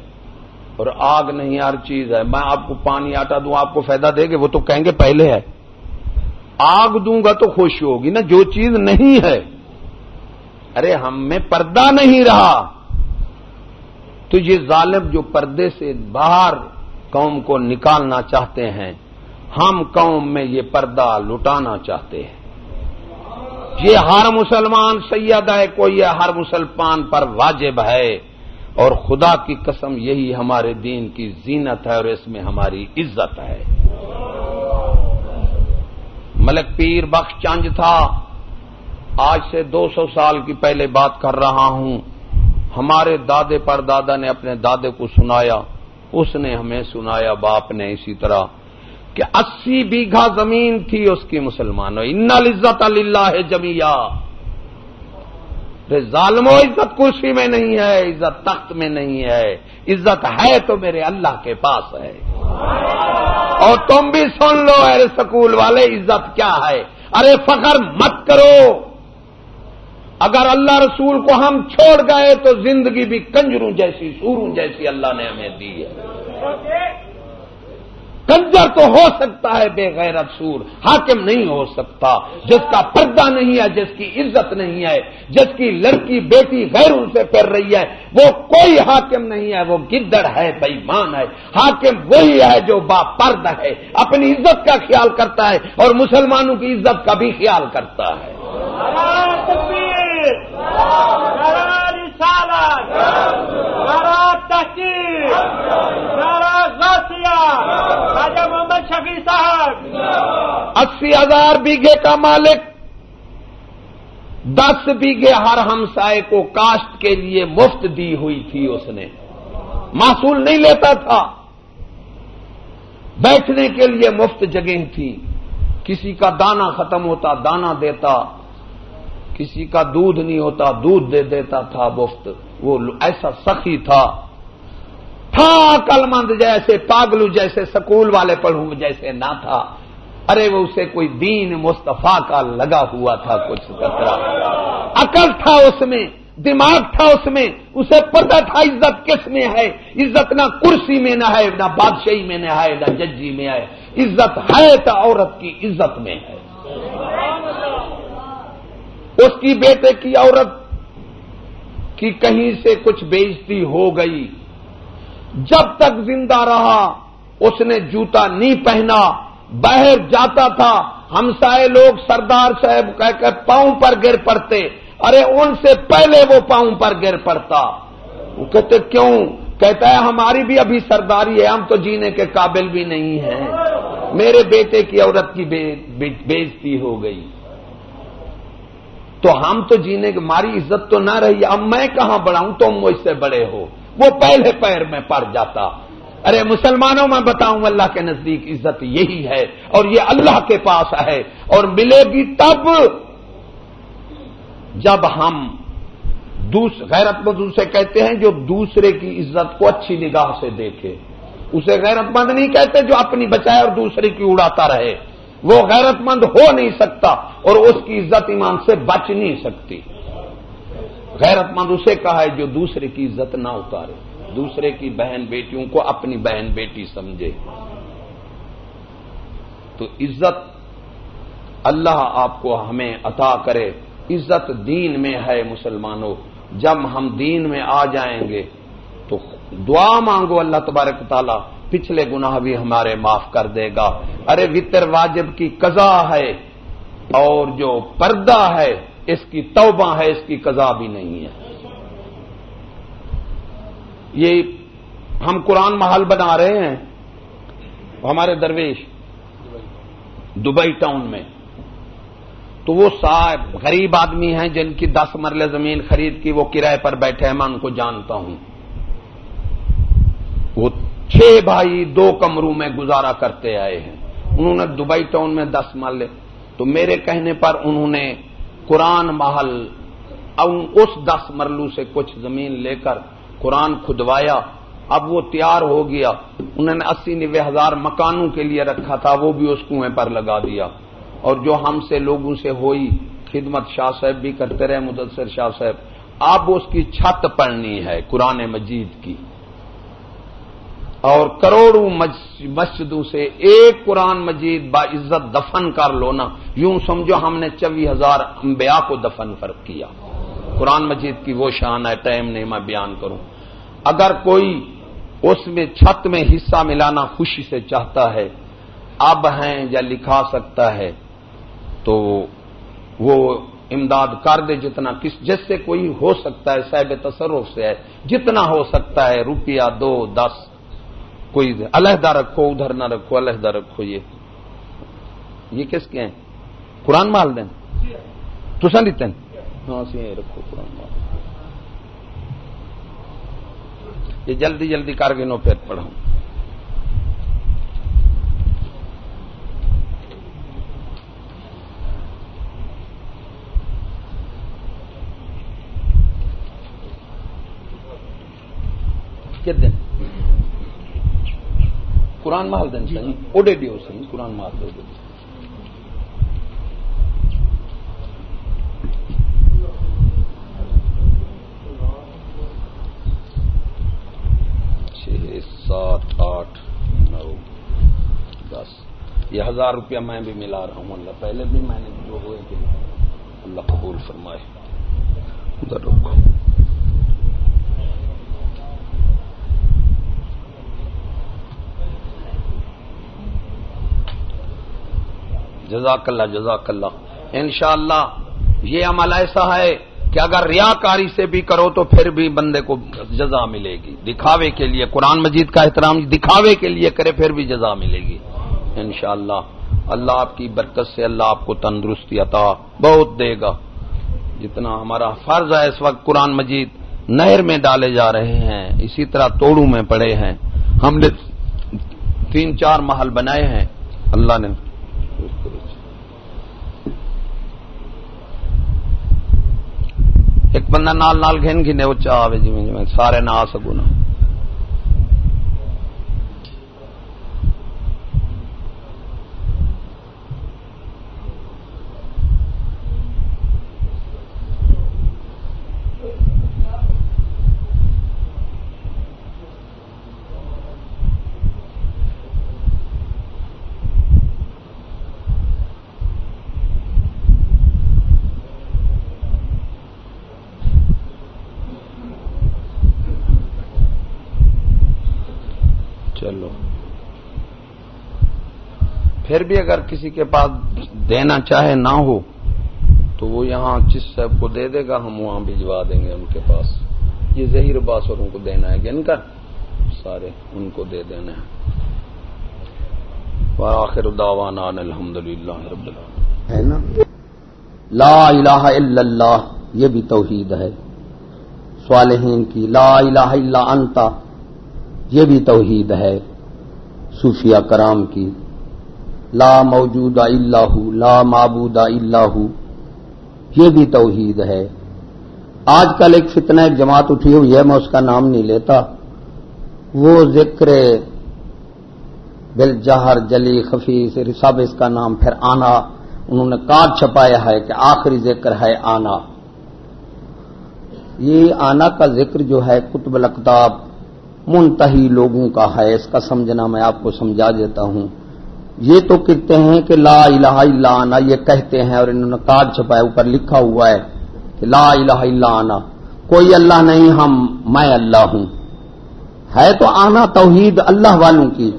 اور آگ نہیں، ہر چیز ہے۔ میں آپ کو پانی، آٹا دوں، آپ کو فائدہ دے گے، وہ تو کہیں گے پہلے ہے۔ آگ دوں گا تو خوشی ہوگی نا، جو چیز نہیں ہے۔ ارے، ہم میں پردہ نہیں رہا۔ تو یہ ظالم جو پردے سے باہر قوم کو نکالنا چاہتے ہیں۔ ہم قوم میں یہ پردہ لٹانا چاہتے ہیں۔ یہ ہر مسلمان سید ہے کوئی ہر مسلمان پر واجب ہے۔ اور خدا کی قسم یہی ہمارے دین کی زینت ہے اور اس میں ہماری عزت ہے۔ ملک پیر بخش چانج تھا۔ آج سے دو سو سال کی پہلے بات کر رہا ہوں۔ ہمارے دادے پر دادا نے اپنے دادے کو سنایا۔ اس نے ہمیں سنایا، باپ نے اسی طرح کہ اسی بیگھا زمین تھی اس کی مسلمانوں۔ ان عزت اللہ جمیا ظالم و عزت کرسی میں نہیں ہے، عزت تخت میں نہیں ہے۔ عزت ہے تو میرے اللہ کے پاس ہے۔ اور تم بھی سن لو ارے سکول والے، عزت کیا ہے؟ ارے فخر مت کرو۔ اگر اللہ رسول کو ہم چھوڑ گئے تو زندگی بھی کنجروں جیسی، سوروں جیسی اللہ نے ہمیں دی ہے۔ کنجر تو ہو سکتا ہے بے غیرت سور، حاکم نہیں ہو سکتا۔ جس کا پردہ نہیں ہے، جس کی عزت نہیں ہے، جس کی لڑکی بیٹی غیروں سے پھر رہی ہے، وہ کوئی حاکم نہیں ہے، وہ گدڑ ہے، بےمان ہے۔ حاکم وہی ہے جو با پرد ہے، اپنی عزت کا خیال کرتا ہے اور مسلمانوں کی عزت کا بھی خیال کرتا ہے۔ تحقیق۔ محمد شفیع صاحب۔ اسی ہزار بیگھے کا مالک، دس بیگھے ہر ہمسائے کو کاشت کے لیے مفت دی ہوئی تھی اس نے۔ محصول نہیں لیتا تھا۔ بیٹھنے کے لیے مفت جگہ تھی کسی کا دانا ختم ہوتا دانا دیتا۔ کسی کا دودھ نہیں ہوتا، دودھ دے دیتا تھا مفت وہ ایسا سخی تھا۔ تھا عقل مند جیسے، پاگلو جیسے، سکول والے پڑھوں جیسے نہ تھا۔ ارے، وہ اسے کوئی دین مصطفیٰ کا لگا ہوا تھا کچھ کترا۔ عقل تھا اس میں، دماغ تھا اس میں۔ اسے پتہ تھا، عزت کس میں ہے؟ عزت نہ کرسی میں نہ ہے، نہ بادشاہی میں نہ ہے، نہ ججی میں ہے۔ عزت ہے تو عورت کی عزت میں ہے۔ اس کی بیٹے کی عورت کی کہیں سے کچھ بےزتی ہو گئی۔ جب تک زندہ رہا، اس نے جوتا نہیں پہنا۔ باہر جاتا تھا۔ ہمسائے لوگ سردار صاحب کہہ کر پاؤں پر گر پڑتے۔ ارے، ان سے پہلے وہ پاؤں پر گر پڑتا۔ وہ کہتے، کیوں؟ کہتا ہے، ہماری بھی ابھی سرداری ہے، ہم تو جینے کے قابل بھی نہیں ہیں۔ میرے بیٹے کی عورت کی بےزتی ہو گئی۔ تو ہم تو جینے کی ہماری عزت تو نہ رہی، اب میں کہاں بڑھاؤں؟ تم مجھ سے بڑے ہو۔ وہ پہلے پیر میں پڑ جاتا۔ ارے مسلمانوں، میں بتاؤں، اللہ کے نزدیک عزت یہی ہے اور یہ اللہ کے پاس ہے اور ملے گی تب جب ہم غیرت مند اسے کہتے ہیں جو دوسرے کی عزت کو اچھی نگاہ سے دیکھے۔ اسے غیرت مند نہیں کہتے جو اپنی بچائے اور دوسرے کی اڑاتا رہے۔ وہ غیرت مند ہو نہیں سکتا اور اس کی عزت ایمان سے بچ نہیں سکتی۔ غیرت مند اسے کہا ہے جو دوسرے کی عزت نہ اتارے، دوسرے کی بہن بیٹیوں کو اپنی بہن بیٹی سمجھے۔ تو عزت اللہ آپ کو ہمیں عطا کرے۔ عزت دین میں ہے مسلمانوں، جب ہم دین میں آ جائیں گے تو دعا مانگو اللہ تبارک تعالیٰ۔ پچھلے گناہ بھی ہمارے معاف کر دے گا۔ ارے، وطر واجب کی قضا ہے اور جو پردہ ہے، اس کی توبہ ہے، اس کی قضا بھی نہیں ہے۔ یہ ہم قرآن محل بنا رہے ہیں۔ ہمارے درویش، دبئی ٹاؤن میں۔ تو وہ صاحب غریب آدمی ہیں جن کی دس مرلے زمین خرید کی، وہ کرائے پر بیٹھے ہیں، میں ان کو جانتا ہوں۔ وہ چھ بھائی دو کمروں میں گزارا کرتے آئے ہیں۔ انہوں نے دبئی ٹاؤن میں دس مرلے تو میرے کہنے پر انہوں نے قرآن محل اس دس مرلو سے کچھ زمین لے کر قرآن کھدوایا۔ اب وہ تیار ہو گیا۔ انہوں نے اسی نوے ہزار مکانوں کے لیے رکھا تھا، وہ بھی اس کنویں پر لگا دیا۔ اور جو ہم سے لوگوں سے ہوئی خدمت شاہ صاحب بھی کرتے رہے، مدثر شاہ صاحب اب اس کی چھت پڑنی ہے قرآن مجید کی۔ اور کروڑوں مسجدوں سے ایک قرآن مجید با عزت دفن کر لو نا یوں سمجھو ہم نے چوی ہزار انبیاء کو دفن فرق کیا۔ قرآن مجید کی وہ شان ہے، ٹائم نہیں، میں بیان کروں۔ اگر کوئی اس میں چھت میں حصہ ملانا خوشی سے چاہتا ہے، اب ہیں یا لکھا سکتا ہے، تو وہ امداد کر دے جتنا کس، جس سے کوئی ہو سکتا ہے، صاحب تصرف سے ہے۔ جتنا ہو سکتا ہے، روپیہ دو، دس۔ کوئی علیحدہ رکھو، ادھر نہ رکھو علیحدہ رکھو، یہ۔ یہ کس کے ہیں؟ قرآن مال دیں۔ تو سنتے ہاں سی رکھو قرآن مال۔ یہ جلدی جلدی کر کے نو پھر پڑھاؤں۔ دن قرآن محل دن سی اوڈے ڈیو سی قرآن محل دو چھ سات آٹھ نو دس۔ یہ ہزار روپیہ میں بھی ملا رہا ہوں اللہ پہلے بھی میں نے جو ہوئے کہ اللہ قبول فرمائے۔ ادھر رکھو جزاک اللہ جزاک اللہ انشاءاللہ، یہ عمل ایسا ہے کہ اگر ریاکاری سے بھی کرو تو پھر بھی بندے کو جزا ملے گی۔ دکھاوے کے لیے، قرآن مجید کا احترام جی، دکھاوے کے لیے کرے پھر بھی جزا ملے گی۔ انشاءاللہ، اللہ آپ کی برکت سے اللہ آپ کو تندرستی عطا بہت دے گا۔ جتنا ہمارا فرض ہے اس وقت قرآن مجید نہر میں ڈالے جا رہے ہیں، اسی طرح توڑوں میں پڑے ہیں۔ ہم نے تین چار محل بنائے ہیں۔ اللہ نے جی۔ ایک بندہ نال نال گھن گھنے وہ چاہ جی, جی میں سارے نہ آ سکوں نا پھر بھی اگر کسی کے پاس دینا چاہے نہ ہو تو وہ یہاں جس صاحب کو دے دے گا ہم وہاں بھجوا دیں گے ان کے پاس۔ یہ ظہیر باسوروں کو دینا ہے۔ گن کر سارے ان کو دے دینے آخر دعوانا الحمد للہ رب العالمین۔ ہے نا؟ لا الہ الا اللہ یہ بھی توحید ہے۔ صالحین کی لا الہ الا انتا یہ بھی توحید ہے۔ صوفیہ کرام کی لا موجود اللہ لا معبود اللہ یہ بھی توحید ہے۔ آج کل ایک فتنہ، ایک جماعت اٹھی ہوئی ہے، میں اس کا نام نہیں لیتا۔ وہ ذکر بل جہر جلی خفی سے اس کا نام، پھر آنا۔ انہوں نے کارڈ چھپایا ہے کہ آخری ذکر ہے آنا۔ یہ آنا کا ذکر جو ہے، کتب القتاب منتحی لوگوں کا ہے۔ اس کا سمجھنا میں آپ کو سمجھا دیتا ہوں۔ یہ تو کہتے ہیں کہ لا الہ الا آنا یہ کہتے ہیں اور انہوں نے کارڈ چھپایا اوپر لکھا ہوا ہے کہ لا الہ الا آنا کوئی اللہ نہیں، ہم، میں اللہ ہوں۔ ہے تو آنا توحید اللہ والوں کی،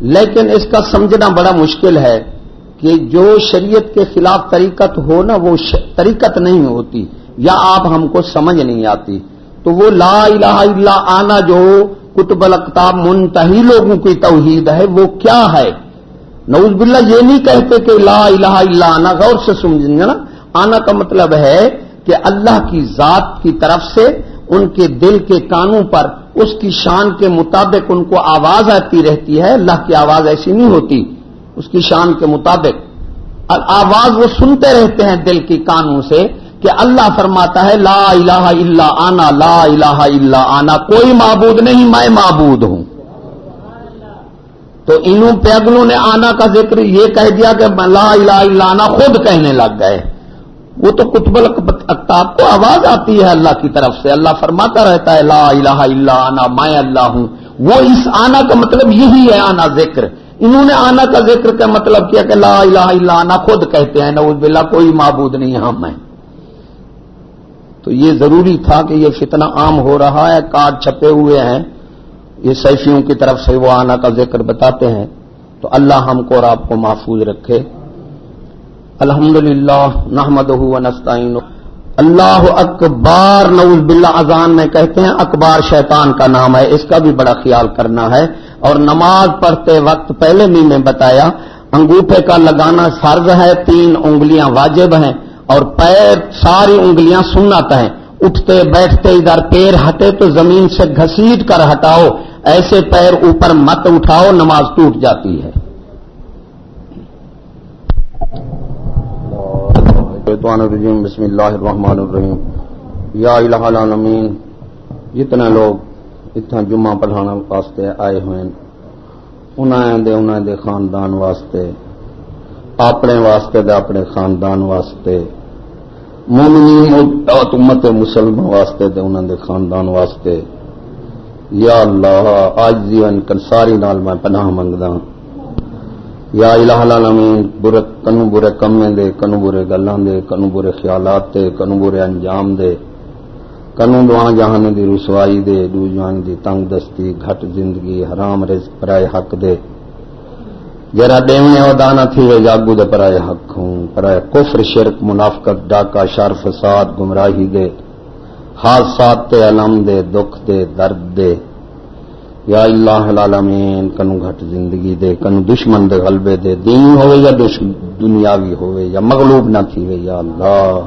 لیکن اس کا سمجھنا بڑا مشکل ہے کہ جو شریعت کے خلاف طریقت ہو نا، وہ طریقت نہیں ہوتی، یا آپ ہم کو سمجھ نہیں آتی۔ تو وہ لا الہ الا آنا جو کتب القتاب منتحی لوگوں کی توحید ہے، وہ کیا ہے؟ نوز باللہ یہ نہیں کہتے کہ لا الہ الا آنا غور سے سمجھیں نا آنا کا مطلب ہے کہ اللہ کی ذات کی طرف سے ان کے دل کے کانوں پر، اس کی شان کے مطابق ان کو آواز آتی رہتی ہے۔ اللہ کی آواز ایسی نہیں ہوتی، اس کی شان کے مطابق۔ آواز وہ سنتے رہتے ہیں دل کی کانوں سے کہ اللہ فرماتا ہے، لا الہ الا آنا لا الہ الا آنا کوئی معبود نہیں، میں معبود ہوں۔ تو انہوں پیغلوں نے آنا کا ذکر یہ کہہ دیا کہ لا الہ الا آنا خود کہنے لگ گئے۔ وہ تو کتب اکتاب کو آواز آتی ہے اللہ کی طرف سے۔ اللہ فرماتا رہتا ہے لا الہ الا آنا میں اللہ ہوں۔ وہ اس آنا کا مطلب یہی ہے آنا ذکر۔ انہوں نے آنا کا ذکر کا مطلب کیا کہ لا الہ الا آنا خود کہتے ہیں نوز باللہ، کوئی معبود نہیں ہم میں تو یہ ضروری تھا کہ یہ فتنہ عام ہو رہا ہے کارڈ چھپے ہوئے ہیں۔ یہ سیفیوں کی طرف سے وہ آنا کا ذکر بتاتے ہیں، تو اللہ ہم کو اور آپ کو محفوظ رکھے۔ الحمد للہ نحمد اللہ اکبار نوز باللہ، اذان میں کہتے ہیں، اکبار شیطان کا نام ہے۔ اس کا بھی بڑا خیال کرنا ہے۔ اور نماز پڑھتے وقت پہلے بھی میں بتایا، انگوٹھے کا لگانا فرض ہے، تین انگلیاں واجب ہیں۔ اور پیر ساری انگلیاں سنت ہیں۔ اٹھتے بیٹھتے ادھر پیر ہٹے تو زمین سے گھسیٹ کر ہٹاؤ۔ ایسے پیر اوپر مت اٹھاؤ، نماز ٹوٹ جاتی ہے۔ الرجیم، بسم اللہ الرحمن الرحیم۔ یا الہ العالمین، جتنے لوگ اتنا جمعہ پڑھانا واسطے آئے ہوئے انہیں دے انہیں دے خاندان واسطے، اپنے واسطے دے اپنے خاندان واسطے مومنی امت مسلم واسطے دے انہیں دے خاندان واسطے۔ یا اللہ آج جیون کنساری نال میں پناہ منگدا ہاں۔ یا الہ العالمین، برے کنو برے کمے دے کنو برے گلاں دے کنو برے خیالات دے کنو برے انجام دے۔ کنو دعا جہان دی رسوائی دے دو جان دی تنگ دستی، گھٹ زندگی، حرام رزق، پرائے حق دے۔ جرا دیونے او دانا تھی وے جاگو دے پرائے حق ہوں۔ پرائے کفر، شرک، منافقت ڈاکا شر، فساد، گمراہی دے۔ حادثات تے علم دے، دکھ دے، درد دے۔ یا اللہ العالمین کنو گھٹ زندگی دے کنو دشمن دے غلبے دے۔ دین ہوئے یا دنیاوی ہوئے یا مغلوب نہ تھی یا اللہ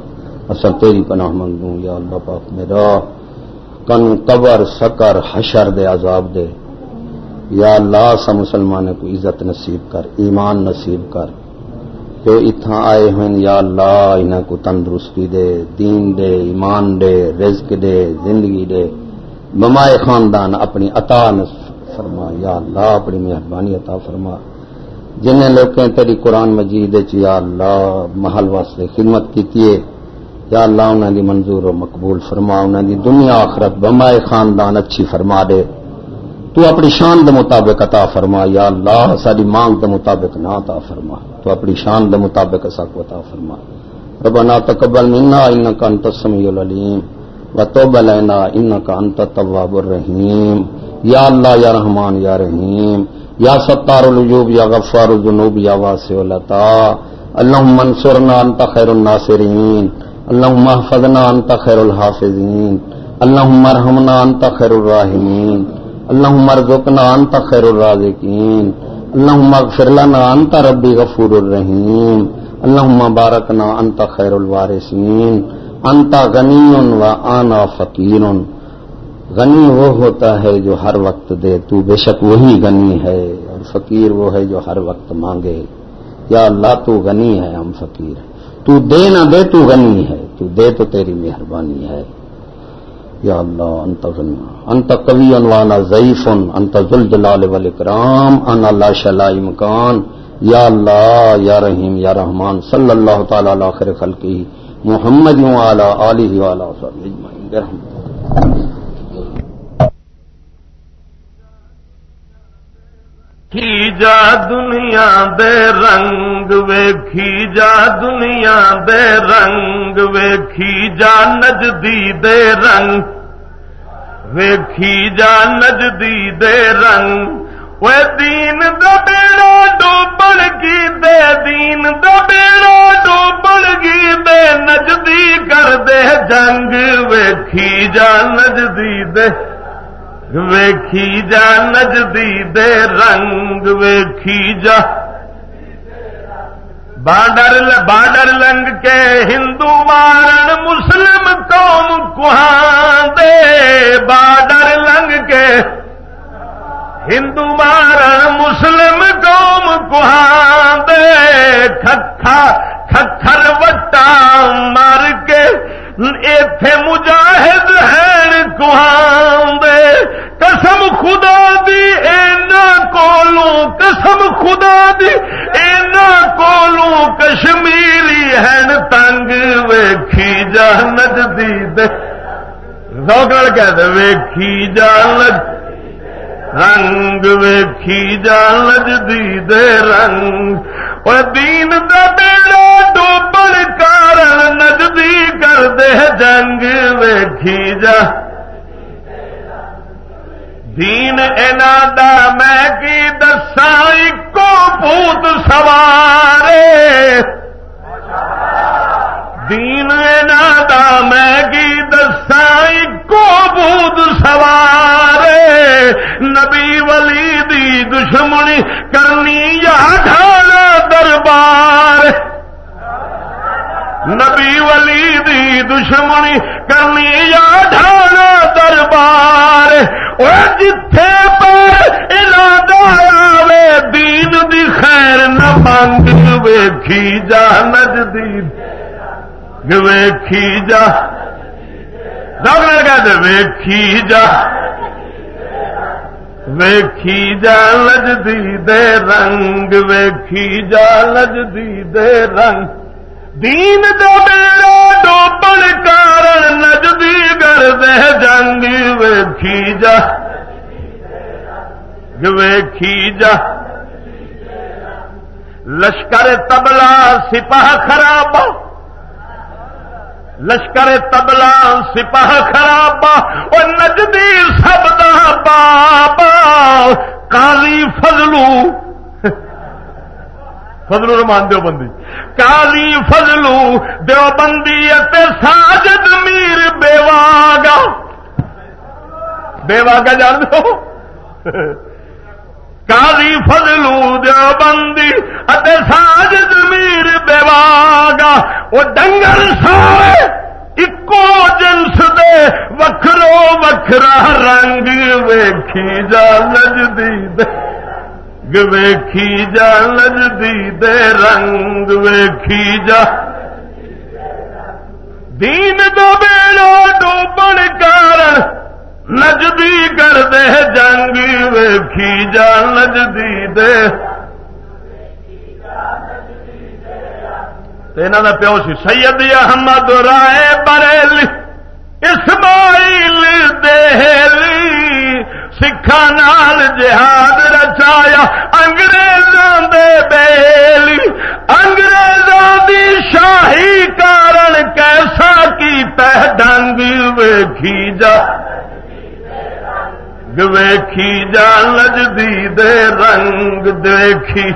اصل تیری پناہ منگوں۔ یا اللہ پاک میرا۔ کنو قبر، سکر، حشر دے عذاب دے۔ یا اللہ سا مسلمان کو عزت نصیب کر، ایمان نصیب کر۔ جو اتنا آئے ہوئے یا اللہ انہیں کو تندرستی دے، دین دے، ایمان دے، رزق دے، زندگی دے۔ بمائے خاندان اپنی عطا فرما، یا اللہ اپنی مہربانی عطا فرما۔ جنہیں لوگ تیری قرآن مجید یا اللہ محل واسطے خدمت کی یا اللہ انہوں دی منظور و مقبول فرما انہوں دی دنیا آخرت بمائے خاندان اچھی فرما دے۔ تو اپنی شان دے مطابق عطا فرما، یا اللہ ساری مانگ دے مطابق نہ عطا فرما۔ تو اپنی شان دے مطابق کو عطا فرما۔ ربنا تقبل منا انکا انت السمیع العلیم وتوب لنا انك انت التواب الرحيم یا اللہ، یا رحمان، یا رحیم۔ یا ستار الوجوب، یا غفار الذنوب، یا واسع العطا۔ اللهم انصرنا انت خير الناصرين اللهم احفظنا انت خير الحافظين اللهم ارحمنا انت خير الراحمين اللہ مرزقنا انت خیر الرازقین۔ اللہ اغفر لنا، انت ربی غفور الرحیم. اللہ بارکنا، انت خیر الوارثین. انت غنی و آنا فقیر. غنی وہ ہوتا ہے جو ہر وقت دے، تو بے شک وہی غنی ہے، اور فقیر وہ ہے جو ہر وقت مانگے۔ یا اللہ، تو غنی ہے، ہم فقیر تو دے نہ دے، تو غنی ہے۔ تو دے تو تیری مہربانی ہے۔ یا اللہ، انت انت قوی انوانا ضعیف، انت ذل جلال والاکرام انا لا شلائی مکان. یا اللہ، یا رحیم، یا رحمان، صلی اللہ تعالی علی خیر خلقی محمد والا علی جا دنیا دے رنگ ویکھی جا دنیا دے رنگ ویکھی جا نجدی دے رنگ ویکھی جا نجدی دے رنگ وہ دین بیڑا ڈوبڑ گی دے دین بیڑا ڈوبڑ گی دے نجدی کر دے جنگ ویکھی جا نجدی دے ویکھی جا نجدی دے رنگ، ویکھی جا۔ بارڈر بارڈر لنگ کے ہندو مارن مسلم قوم کہاں دے بارڈر لنگ کے ہندو مارن مسلم قوم کہاں دے کھکھر وٹا مار کے۔ ایتھے مجاہد ہیں کہاں دے قسم خدا دی، اینا کولوں قسم خدا دی، اینا کولوں کشمیری ہیں تنگ ویکھی جا نجدی دے۔ روکڑ کہہ دے، ویکھی جا نجدی رنگ ویکھی جا لجدی دے، رنگ۔ اور دین دا بیڑا ڈوبڑ کارن نجدی کر دے، جنگ ویکھی جا۔ دین اینا دا میں کی دسا کو پوت سوارے۔ دین اینا دا میں کی دسا کو بوت سوارے۔ نبی ولی دی دشمنی کرنی یا ڈھالا دربار۔ نبی ولی دی دشمنی کرنی یا ڈھالا دربار جتھے پر ارادہ آوے، دین دی خیر نہ منگ ویکھی جا نجدی ویکھی جا۔ ڈاکٹر ویکھی جا۔ ویکھی جا لجدی دے رنگ، ویکھی جا لجدی دے رنگ۔ دین دو بیڑا ڈوبڑ کارن نجدی کر دے جنگ ویکھی جا۔ ویکھی جا۔ لشکر تبلا سپاہ خراب لشکر تبلا سپاہ خراب اور نجدی سب دا بابا۔ کالی فضلو فضلو رمان دیو بندی۔ کالی فضلو دیو بندی ساجد میر بیواگا بیواگا جان دو۔ کالی فضلو دیو بندی ساجد میر بیواگا وہ ڈنگر سارے اکو جنس دے وکھرو وکھرا رنگ ویکھی جا لجدی دے۔ ویکھی جا، لجدی دے رنگ ویکھی جا۔ دین دو بیڑا ڈوبن کارن نجدی کر دے، جنگ ویکھی جا نجدی دے۔ کا پیو سی سید احمد رائے بریل، اسماعیل دہلی۔ سکھا نال جہاد رچایا انگریزوں دے بیلی انگریزوں دی شاہی کارن کیسا کی تہ ڈنگ ویکھی جا؟ ویکھی جا لجدی دے رنگ دیکھی۔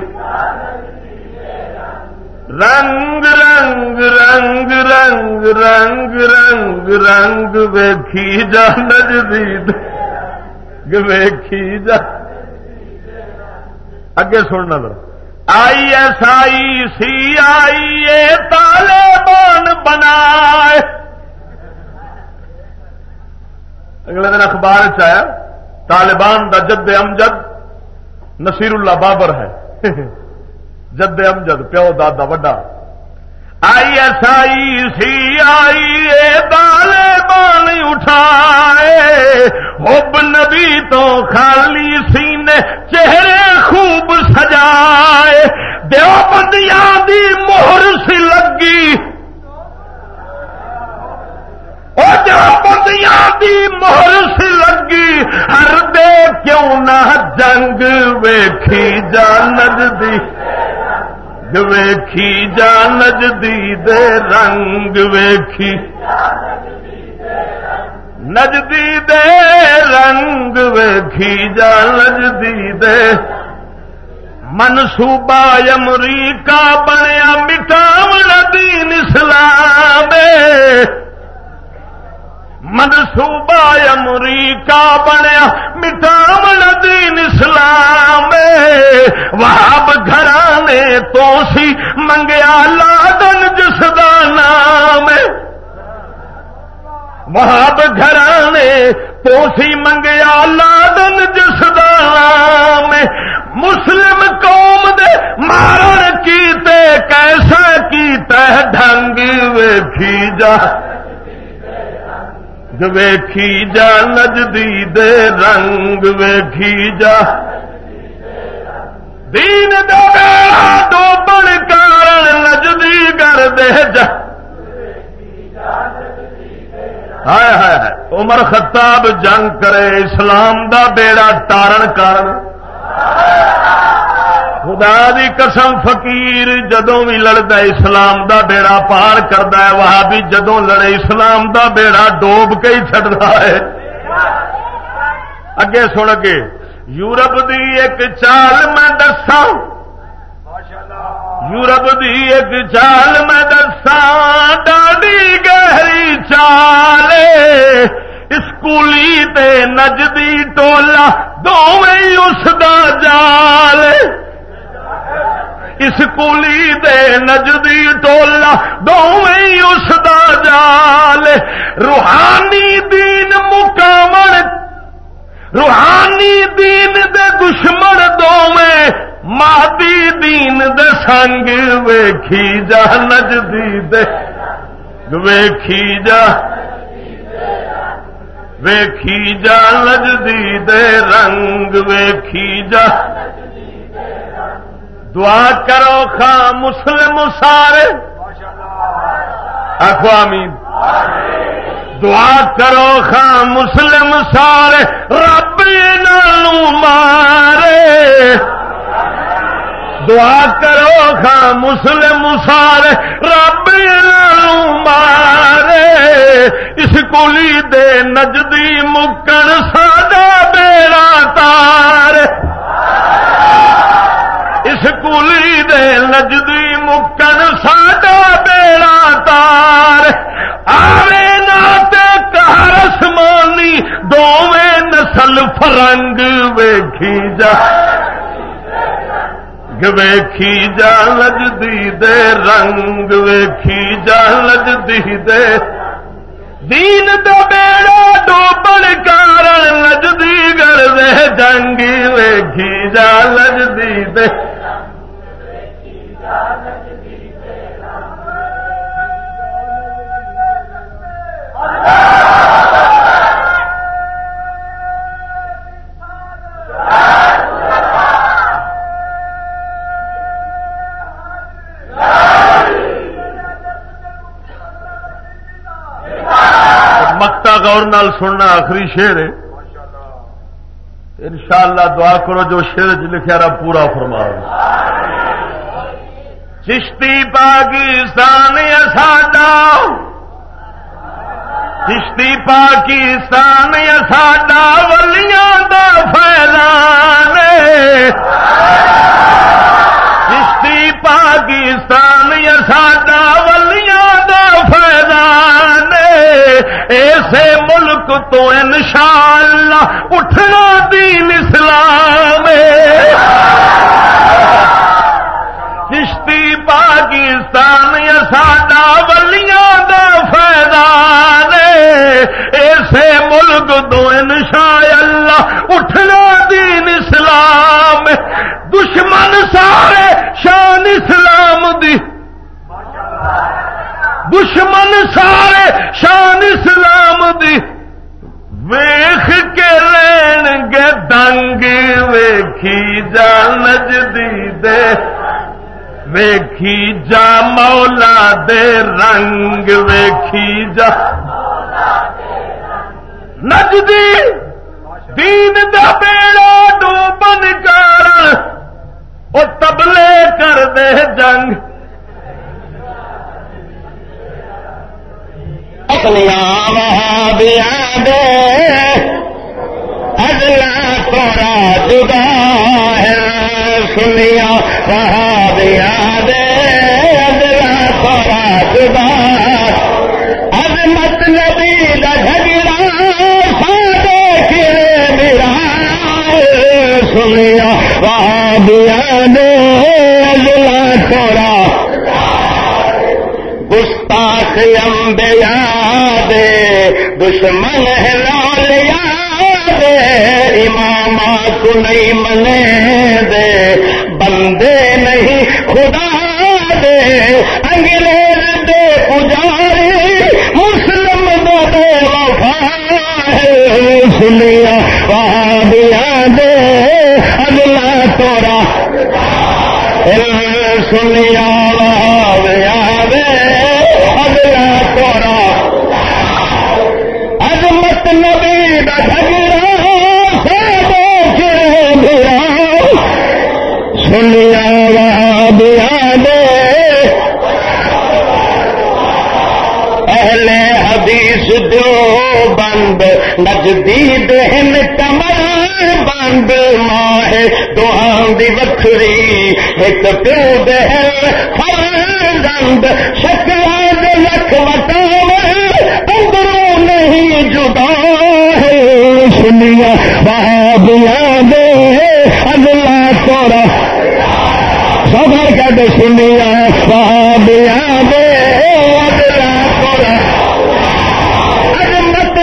رنگ رنگ رنگ رنگ رنگ رنگ رنگ ویکھی جا نجدی ویکھی اگے سننا ذرا۔ آئی ایس آئی سی آئی طالبان بنائے۔ اگلے دن اخبار چیا طالبان دا جد امجد نصیر اللہ بابر ہے۔ (laughs) جد امجد، پیو دادا وڈا۔ آئی ایس آئی سی آئی طالبان اٹھائے۔ حب نبی تو خالی سینے چہرے خوب سجائے۔ دیوبندیاں دی مہر سی لگی۔ دیوبندیاں دی مہر سی لگی۔ ہر دے کیوں نہ جنگ ویکھی جانج دی۔ ویکھی جا نجدی دے رنگ ویکھی۔ نجدی دے رنگ ویکھی جا نجدی دے منصوبہ امریکہ بنیا مٹاو دین اسلام۔ منصوبہ امریکہ بنیا مٹاون دین اسلام وہاب گھرانے تو سی منگیا لادن جس کا نام وہاب گھرانے تو سی منگیا لادن جس کا نام مسلم قوم دے مارن کیتے، کیسا کیتا ڈھنگ ویکھی جا ویکھی جا نجدی دے رنگ ویکھی جا دین دو بڑ کارن نجدی کر دے جا ہائے ہائے عمر خطاب جنگ کرے اسلام دا بیڑا تارن کارن خدا دی قسم فقیر جدوں بھی لڑتا اسلام دا بیڑا پار کرتا ہے وہاں بھی جدوں لڑے، اسلام دا بیڑا ڈوب کے ہی چڑھتا ہے۔ اگے سن کے یورپ دی ایک چال میں دسا یورپ دی ایک چال میں دسا ڈاڈی گہری چال۔ اسکولی تے نجدی ٹولا دونوں اس دا جال۔ اسکولی دے نجدی ٹولا دونوں اس دا جال۔ روحانی دین مکامن روحانی دین دے دشمن دونوں مادی دین دے سنگ ویکھی جا، نجدی دے ویکھی جا۔ ویکھی جا، نجدی دے رنگ ویکھی جا۔ دعا کرو خان مسلم سارے۔ اخوامی دعا کرو خان مسلم سارے۔ رب نالو مارے۔ دعا کرو خان مسلم سارے۔ رب نالو مارے۔ اس کلی دے نجدی مکن ساڈا بیڑا تار اس کلی دے نجدی مکن ساڈا بیڑا تار آوے ناتے کارسمانی دوویں نسل فرنگ ویکھی جا ویکھی جا لجدی دے رنگ ویکھی جا لجدی دے دین دو بیڑا ڈوبڑ کارن لجدی گر دے جنگی ویکھی جا لجدی دے Ah! (laughs) مکتا گور نال سننا آخری شیر ہے۔ انشاءاللہ دعا کرو جو شیر چ لکھا رہا پورا فرما چشتی پاکستان ساڈا۔ چشتی پاکستان ساڈا ولیاں دا فیضان چشتی پاکستان ساڈا ولیاں دا فیضان ایسے ملک تو انشاءاللہ اٹھنا دین اسلام کشتی پاکستان یا ساڈا ولیاں دا فیضان ایسے ملک تو انشاءاللہ اٹھنا دین اسلام دشمن دشمن سارے شان اسلام دی۔ ویخ کے لین گے دنگ ویکھی جا نجدی دے ویکھی جا مولا دے رنگ، ویکھی جا نجدی۔ دین دا بیڑا ڈوبن کر وہ تبلے کر دے جنگ۔ وہابیا دے اگلا تھوڑا جدا ہے، سنیا وہابیا دے اگلا تھوڑا جدا عظمت نبی دا جھگڑا سادے کرے میرا سنیا وہابیا دے اگلا تھوڑا گستاخ امبیا دے دشمن ہے لال دے امام کو نہیں منے دے، بندے نہیں خدا دے، انگریز دے پجاری، مسلم دو دے وفا ہے، سنیا وہاں دیا دے، اگلا توڑا سنیا اگلا توڑا عظمت نبی دا جھگڑا سادو کرے بھرا سنیا وہاں اہل حدیث بند نجدی دہن کمر بند۔ ماہ دعان دی وکھری، ایک پیو دہن ہر گند شکل اندروں نہیں جدا ہے۔ سنیا بابیا دے اگلا توڑا سفر کر سنیا بابیا دے اگلا توڑا عظمت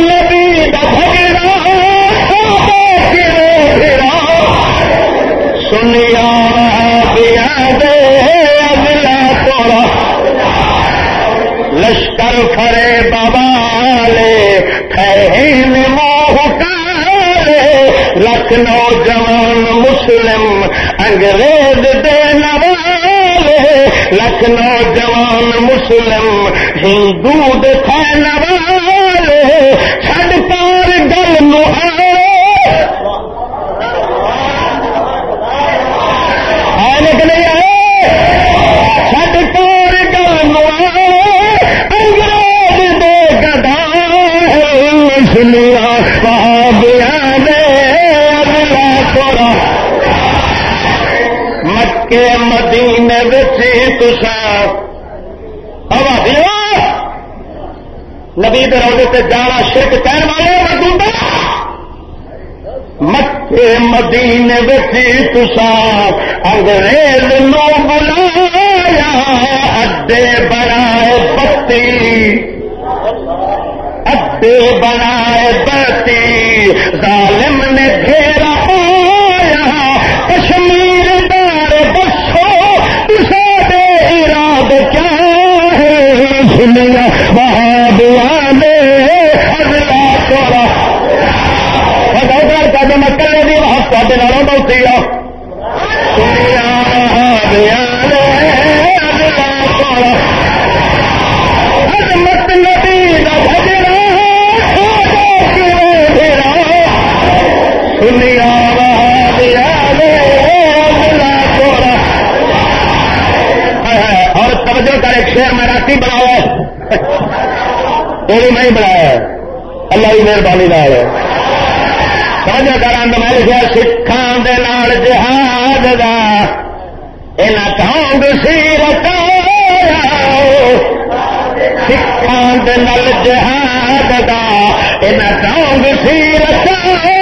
سنیا بابیا دے اگلا توڑا لشکر فرے بابا لے خین موہ لکھنؤ جوان مسلم انگریز دے نوالے لکھنؤ جوان مسلم ہندو دے نوالے، چھڈ پار گل نو آئے کہ نہیں آئے چھڈ پار گل نو انگریز دے گدا سنیا بابیا دے اگلا تھوڑا مکے مدینے بچے تسا ہوا دیو نبی روزے سے جانا شرک کہنے والے مردوں مکے مدینے بچی تسا انگریز نو بلایا اڈے بنائے پتی اڈے بنائے بتی ظالم نے گھیرا آیا کشمیر دار بسو اسے دے اراد کیا ہے؟ سنیا وہاں دیا دے اگلا تھوڑا کر میں کلے دی وہاں تے نالوں بہتی ایک بنایا وہ میں بنایا اللہ کی مہربانی نال۔ توجہ کر میں لکھا سکھان دے نال جہاد دا۔ اینا ٹانگ سی رکایا سکھان دے نال جہاد دا۔ اینا ٹانگ سی رکایا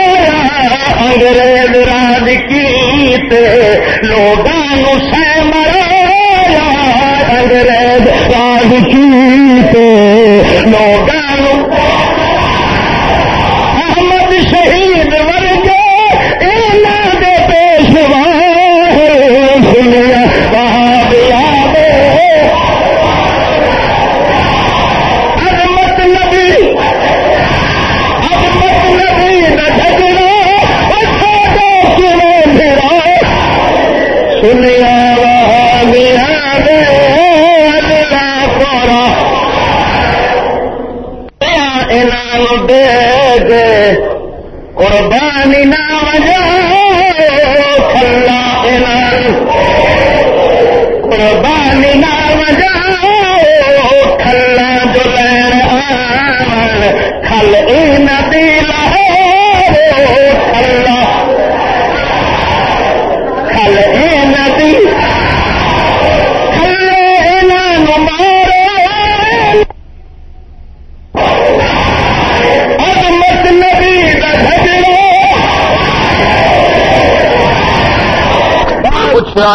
انگریز راج کیتے لوگاں سہ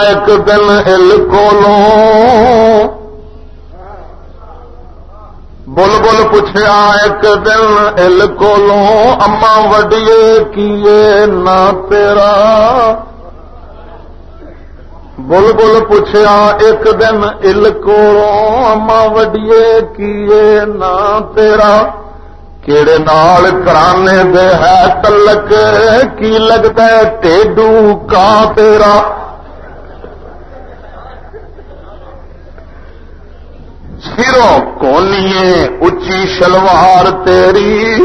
ایک دن ال کولوں بول بول پوچھا ایک دن ال کولوں، اما وڈیے کیے نہ تیرا؟ بول بول پوچھا ایک دن ال کولوں، اما وڈیے کیے نہ تیرا؟ کیڑے نال کرانے دے ہے تلک، کی لگتا ہے ٹیڈو کا تیرا؟ سروں اچی شلوار تیری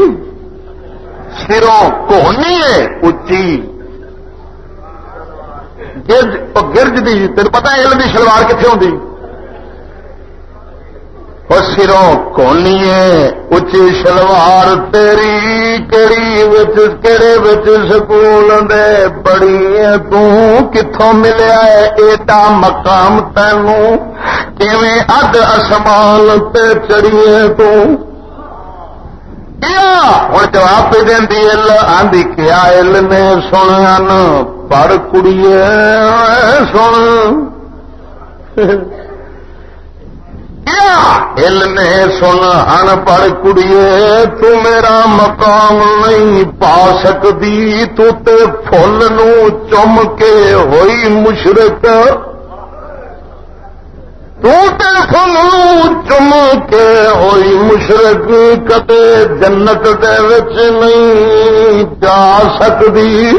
سروں کونیے اچی گرج گرج دی تین پتا علم دی شلوار کتنے ہوتی اور سروں کونیے اچی شلوار تیری کیڑی وچ کیڑے وچ سکول دے بڑی تو کتوں ملیا ایڈا مقام تینوں اد اسمان تے چڑیے تو ہوں جواب پہ دینی ال آندی کیا ال نے سن پڑھ کڑیے سن ال نے سن ان پڑھ کڑیے تو میرا مقام نہیں پا سکتی تو تے فل نو چم کے ہوئی مشرق تو تے فل نو چم کے ہوئی مشرق کتے جنت دے وچ نہیں جا سکتی۔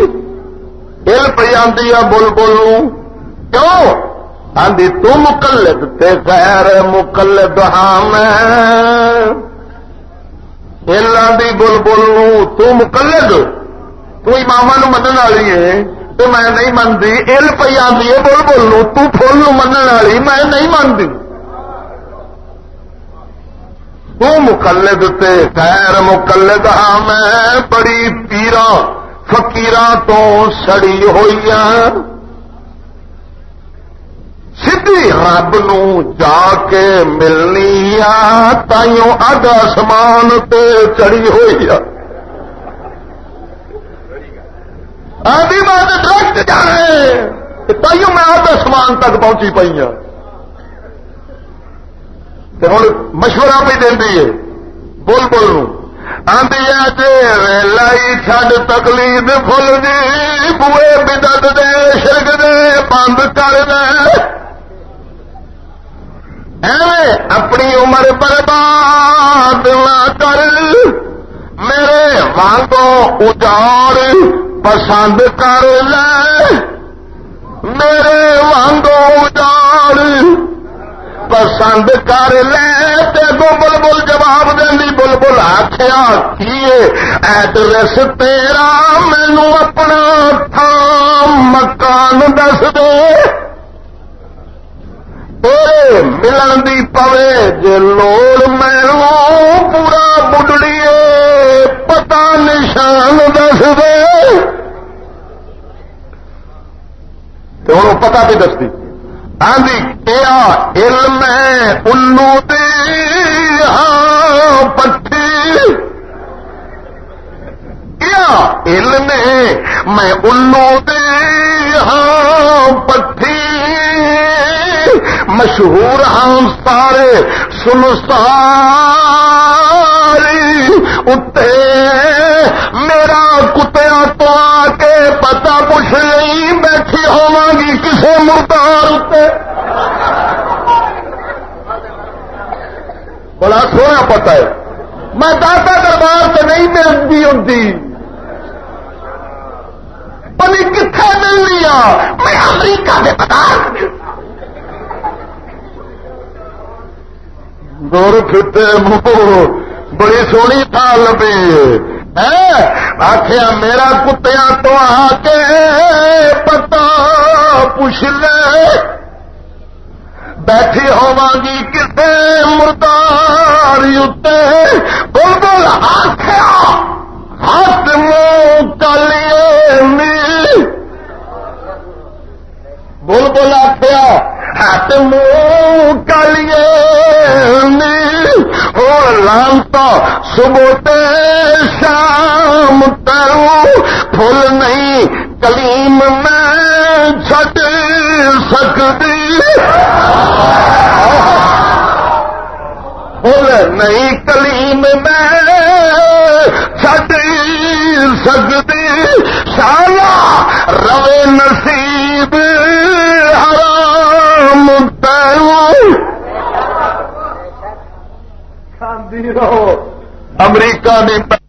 ہل پہ آدھی آ بول بولوں۔ کیوں؟ آدھی تو مقلد تے غیر مقلد ہاں میں۔ آدھی بول بولوں، تو مقلد۔ تو امام نو منن والی ہے۔ تو میں نہیں منتی ال پی آدھی ہے بول بولوں تو فل والی میں نہیں منتی تو مقلد تے مقلد ہاں میں بڑی پیرا فکیرا تو سڑی ہوئی سدھی رب نو جا کے ملنی آ تائیوں اگ آسمان تے چڑی ہوئی آدھی بات ڈائریکٹ جانے تائیوں میں اگ آسمان تک پہنچی پی ہوں ہوں مشورہ بھی دینی ہے۔ بول بول آدھی لائی چڈ تکلیف فل دی۔ بوئے بدت دے، شرک دے بند کر دے۔ اپنی عمر برباد نہ کر۔ میرے وانگوں اجاڑ پسند کر لے۔ میرے وانگوں اجاڑ پسند کر لے۔ گو بل جواب دینی بل بل آخیا کی ایڈریس تیرا مینو اپنا تھان مکان دس دے۔ ملن دی پوے جے لوڑ پورا بڈڑی پتا نشان دس دے تو ہوں پتا بھی دستی آدھی کیا علم الو دی ہاں پٹھی کیا علم میں الو دی ہاں پٹھی مشہور ہاں سارے سن ساری اتے میرا کتیا تو آ کے پتا پوچھ نہیں بیٹھی ہوا گی کسی مردار اتنے بڑا سونا پتا ہے۔ میں دادا دربار سے نہیں ملتی ہوں پنی کتنے ملنی آ؟ میں امریکہ کے بتا دور کھتے منہ بڑی سونی تھا لبی آخیا میرا کتیا تو آ کے پتا پوچھ لے۔ بیٹھی ہوا گی کسے مردار بول بول آخیا ہاتھ منہ کالیے بول بول آخیا ہاتھ لانتا صبح تے شام ترو پھول نہیں کلیم میں چھٹ سکتی۔ پھول نہیں کلیم میں۔ چھٹ سکتی سارا روے نصیب۔ حرام تیروں رہو۔ امریکہ نے